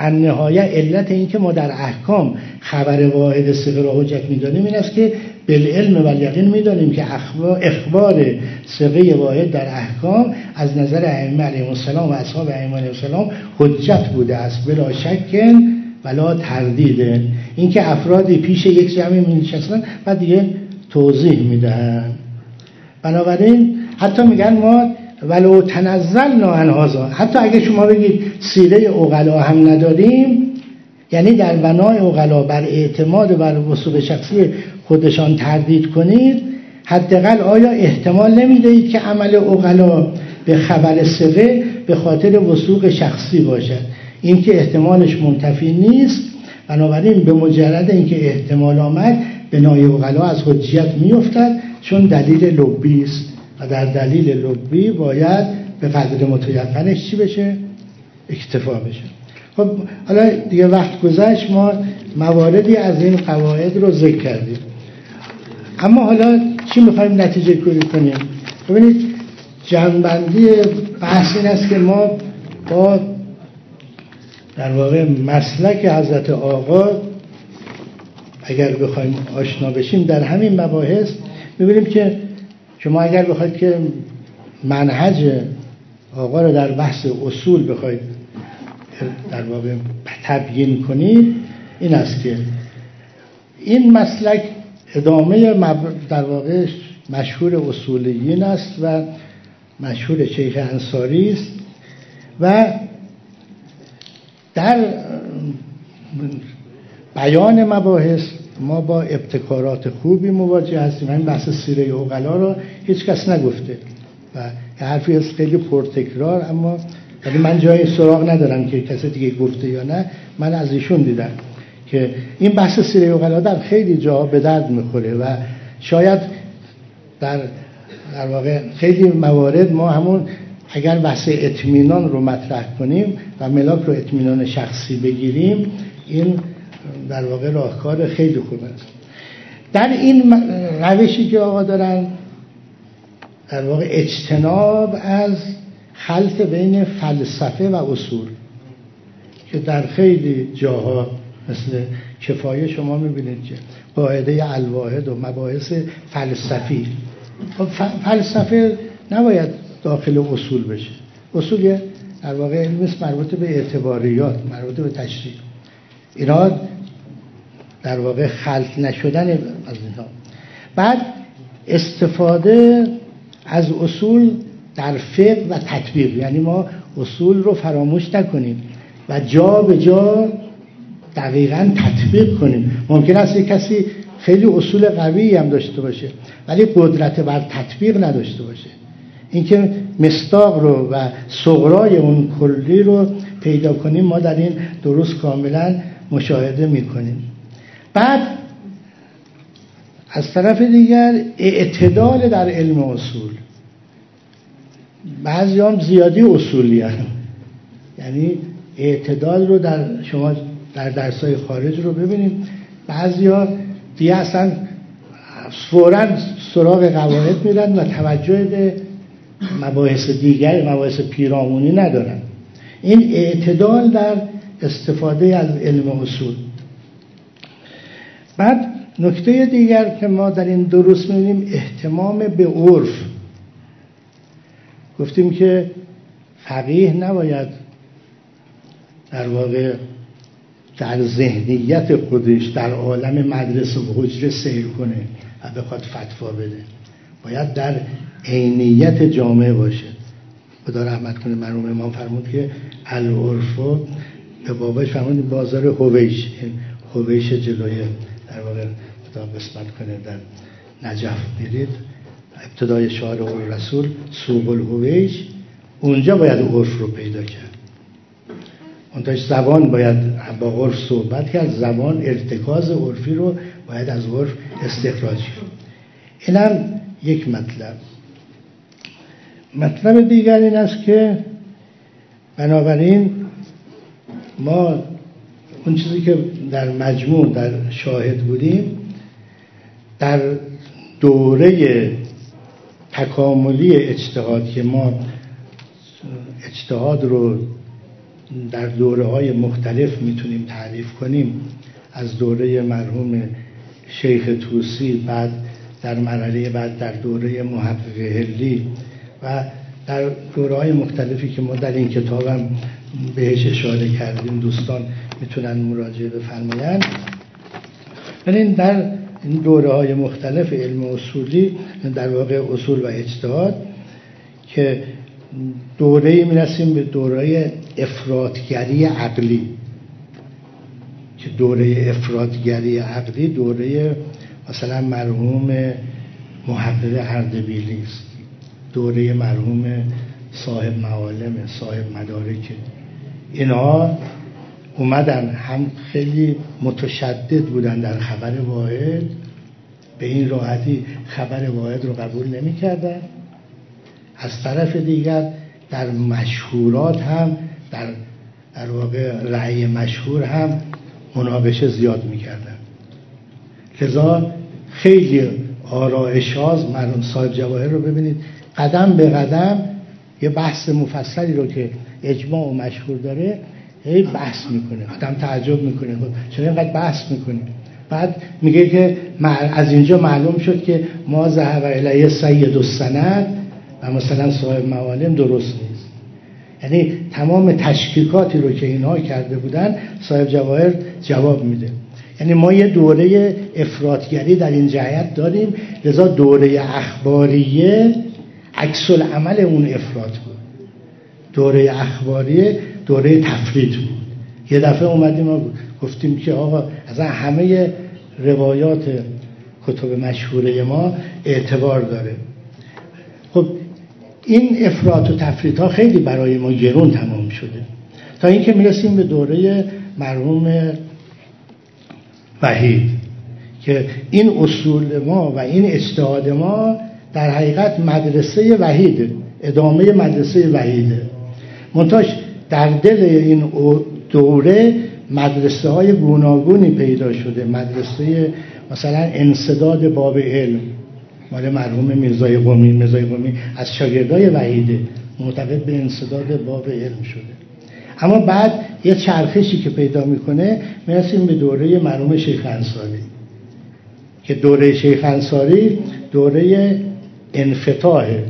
النهایه علت این که ما در احکام خبر واحد سقه را حجت می‌دانیم این است که بالعلم و یقین می‌دانیم که اخبار سقه واحد در احکام از نظر ائمه علیهم السلام و اصحاب ائمه علیهم السلام حجت بوده است. بلا شک ولا تردیده اینکه افرادی پیش یک جمعی می نشستن و دیگه توضیح می‌دهن بنابراین حتی میگن ما ولو تنزل انهازا حتی اگه شما بگید سیره اوغلا هم نداریم یعنی در بنای اوغلا بر اعتماد بر وصول شخصی خودشان تردید کنید حداقل آیا احتمال نمی‌دهید که عمل اوغلا به خبر سقه به خاطر وسوق شخصی باشد؟ این که احتمالش منتفی نیست. بنابراین به مجرد اینکه احتمال آمد بنای اوغلا از حجیت میافتد چون دلیل لبی است. و در دلیل لبی باید به قدر متیقنش چی بشه؟ اکتفا بشه. خب حالا دیگه وقت گذشت ما مواردی از این قواعد رو ذکر کردیم. اما حالا چی می‌خوایم نتیجه کلی کنیم؟ ببینید جنبندی بحث این است که ما با در واقع مسلک حضرت آقا اگر بخوایم آشنا بشیم در همین مباحث می‌بینیم که شما اگر بخواید که منهج آقا رو در بحث اصول بخواید در واقع تبیین کنید این است که این مسلک ادامه در واقع مشهور اصولیین است و مشهور شیخ انصاری است و در بیان مباحث ما با ابتکارات خوبی مواجه هستیم. این بحث سیره اوغلا رو هیچ کس نگفته. و حرفی از خیلی پرتکرار اما ولی من جای سراغ ندارم که کسی دیگه گفته یا نه. من از ایشون دیدم که این بحث سیره اوغلا در خیلی جا به درد می‌خوره و شاید در در واقع خیلی موارد ما همون اگر بحث اطمینان رو مطرح کنیم و ملاک رو اطمینان شخصی بگیریم این در واقع راهکار خیلی خوب است. در این روشی که آقا دارن در واقع اجتناب از خلط بین فلسفه و اصول که در خیلی جاها مثل کفایه شما می‌بینید که قاعده الواحد و مباحث فلسفی. خب فلسفه نباید داخل اصول بشه. اصول در واقع علم مربوط به اعتباریات مربوط به تشریح. اینا در واقع خلط نشدن از اینها. بعد استفاده از اصول در فقه و تطبیق. یعنی ما اصول رو فراموش نکنیم و جا به جا دقیقا تطبیق کنیم. ممکن است یک کسی خیلی اصول قوی هم داشته باشه ولی قدرت بر تطبیق نداشته باشه. اینکه مستاق رو و سغرای اون کلی رو پیدا کنیم ما در این درست کاملا مشاهده می‌کنیم. بعد از طرف دیگر اعتدال در علم اصول. بعضی هم زیادی اصولی هم. یعنی اعتدال رو در شما در درسای خارج رو ببینیم. بعضی ها دیگه اصلا فورا سراغ قواعد میرن و توجه به مباحث دیگر مباحث پیرامونی ندارن. این اعتدال در استفاده از علم اصول. بعد نکته دیگر که ما در این درست می‌بینیم احتمام به عرف. گفتیم که فقیه نباید در واقع در ذهنیت خودش در عالم مدرسه و حجره سیر کنه و بخواد فتوا بده. باید در عینیت جامعه باشه. خدا رحمت کنه مرحوم امام فرمود که العرف به باباش فرمود بازار هویش هویش جلوی در واقع خدا قسمت کنه در نجف میرید. ابتدای شعار رسول سوق الهویش اونجا باید عرف رو پیدا کرد. اونتاش زبان باید با عرف صحبت کرد زبان ارتکاز عرفی رو باید از عرف استخراج کرد. اینم یک مطلب. مطلب دیگر این است که بنابراین ما اون چیزی که در مجموع در شاهد بودیم در دوره تکاملی اجتهاد که ما اجتهاد رو در دوره های مختلف می‌تونیم تعریف کنیم از دوره مرحوم شیخ توسی بعد در مرحله بعد در دوره محقق هلی و در دوره های مختلفی که ما در این کتابم بهش اشاره کردیم دوستان می‌تونن مراجعه بفرمایند این در این دوره های مختلف علم اصولی در واقع اصول و اجتهاد که دوره می‌رسیم به دوره افرادگری عقلی. که دوره افرادگری عقلی دوره مثلا مرحوم محقق اردبیلی است. دوره مرحوم صاحب معالم صاحب مدارک اینها اومدن هم خیلی متشدد بودن در خبر واحد. به این راحتی خبر واحد رو قبول نمی‌کردن. از طرف دیگر در مشهورات هم در در واقع رأی مشهور هم مناقشه زیاد می‌کردن. لذا خیلی آراء شاز مرحوم صاحب جواهر رو ببینید. قدم به قدم یه بحث مفصلی رو که اجماع و مشهور داره هی بحث می‌کنه. آدم تعجب می‌کنه. خب چرا اینقدر بحث می‌کنه بعد میگه که از اینجا معلوم شد که ما ذهب الیه سید و سند و مثلا صاحب موالم درست نیست. یعنی تمام تشکیکاتی رو که اینها کرده بودن صاحب جواهر جواب میده. یعنی ما یه دوره افرادگری در این جهت داریم. لذا دوره اخباریه عکس عمل اون افراد بود. دوره اخباریه دوره تفرید بود. یه دفعه اومدیم و گفتیم که آقا از همه روایات کتب مشهوره ما اعتبار داره. خب این افراد و تفرید ها خیلی برای ما گرون تمام شده. تا اینکه می‌رسیم به دوره مرحوم وحید که این اصول ما و این اجتهاد ما در حقیقت مدرسه وحیده ادامه مدرسه وحیده منتاش در دل این دوره مدرسه های گوناگونی پیدا شده. مدرسه مثلا انصداد باب علم. مال مرحوم میرزای قومی. میرزای قومی از شاگردای وحیده معتقد به انصداد باب علم شده. اما بعد یه چرخشی که پیدا می‌کنه می‌رسیم به دوره مرحوم شیخ انصاری. که دوره شیخ انصاری دوره انفتاحه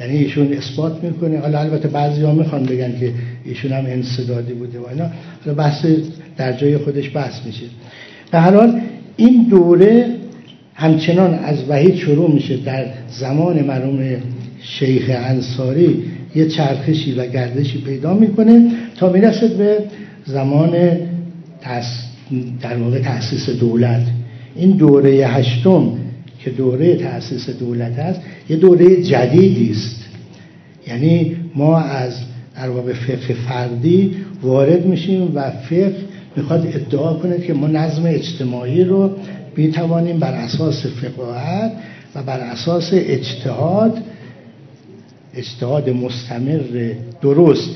یعنی ایشون اثبات می‌کنه. حالا البته بعضی ها می‌خوان بگن که ایشون هم انصدادی بوده و اینا. حالا بحث در جای خودش بحث میشه. به هر حال این دوره همچنان از وحید شروع میشه. در زمان مرحوم شیخ انصاری یه چرخشی و گردشی پیدا می‌کنه تا می‌رسد به زمان در واقع تأسیس دولت. این دوره هشتم که دوره تأسیس دولت است یه دوره جدیدی است. یعنی ما از در واقع فقه فردی وارد میشیم و فقه می‌خواد ادعا کنه که ما نظم اجتماعی رو می‌توانیم بر اساس فقاهت و بر اساس اجتهاد اجتهاد مستمر درست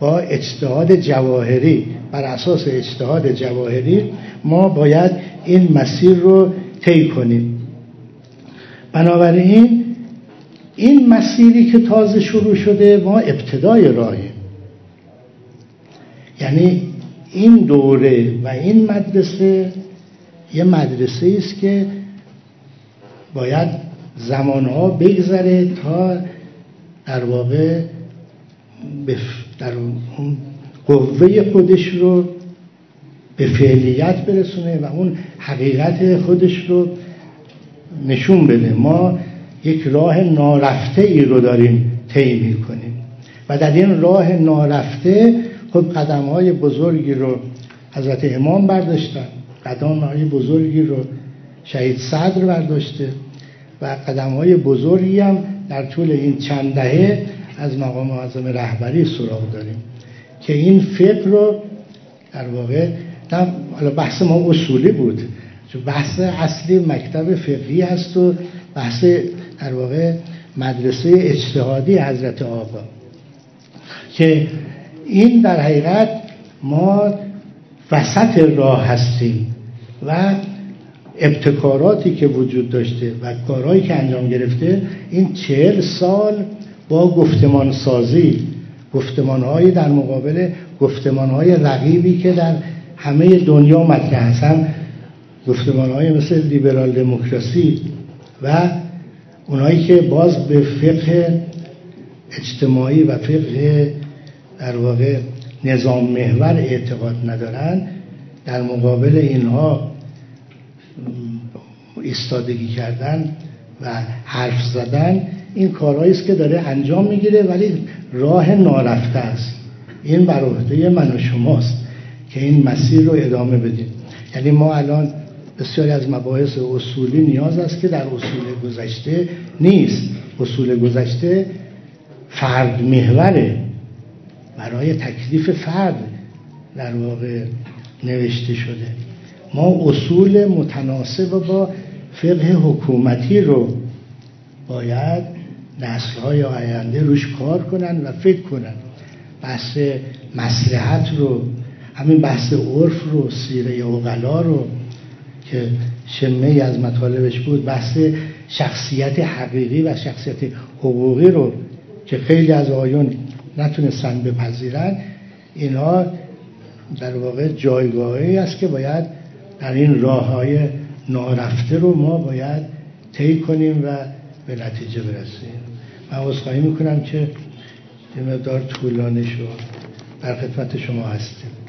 با اجتهاد جواهری بر اساس اجتهاد جواهری ما باید این مسیر رو طی کنیم. بنابراین این مسیری که تازه شروع شده ما ابتدای راهیم. یعنی این دوره و این مدرسه یه مدرسه است که باید زمانها بگذره تا در واقع در اون قوه خودش رو به فعلیت برسونه و اون حقیقت خودش رو نشون بده. ما یک راه نارفته ای رو داریم طی می‌کنیم. و در این راه نارفته خب قدم های بزرگی رو حضرت امام برداشتن. قدم های بزرگی رو شهید صدر برداشته و قدم های بزرگی هم در طول این چند دهه از مقام اعظم رهبری سراغ داریم. که این فکر رو در واقع حالا بحث ما اصولی بود. چون بحث اصلی مکتب فقهی هست و بحث در واقع مدرسه اجتهادی حضرت آقا. که این در حقیقت ما وسط راه هستیم و ابتکاراتی که وجود داشته و کارهایی که انجام گرفته این چهل سال با گفتمان سازی گفتمان در مقابل گفتمان رقیبی که در همه دنیا مطرح هستن گفتمان های مثل لیبرال دموکراسی و اونایی که باز به فقه اجتماعی و فقه در واقع نظام محور اعتقاد ندارن در مقابل اینها ایستادگی کردن و حرف زدن این کارهایی است که داره انجام می‌گیره ولی راه نارفته است. این بر عهده من و شماست که این مسیر رو ادامه بدیم. یعنی ما الان بسیاری از مباحث اصولی نیاز است که در اصول گذشته نیست. اصول گذشته فرد محوره برای تکلیف فرد در واقع نوشته شده. ما اصول متناسب با فقه حکومتی رو باید نسلهای آینده روش کار کنن و فکر کنن. بحث مسلحت رو همین بحث عرف رو سیره اوغلا رو که شمه از مطالبش بود بحث شخصیت حقیقی و شخصیت حقوقی رو که خیلی از آیون نتونستن بپذیرن اینها در واقع جایگاهی است که باید در این راه های نارفته رو ما باید طی کنیم و به نتیجه برسیم. من عذرخواهی می‌کنم که یه مقدار طولانی شد در خدمت شما هستیم.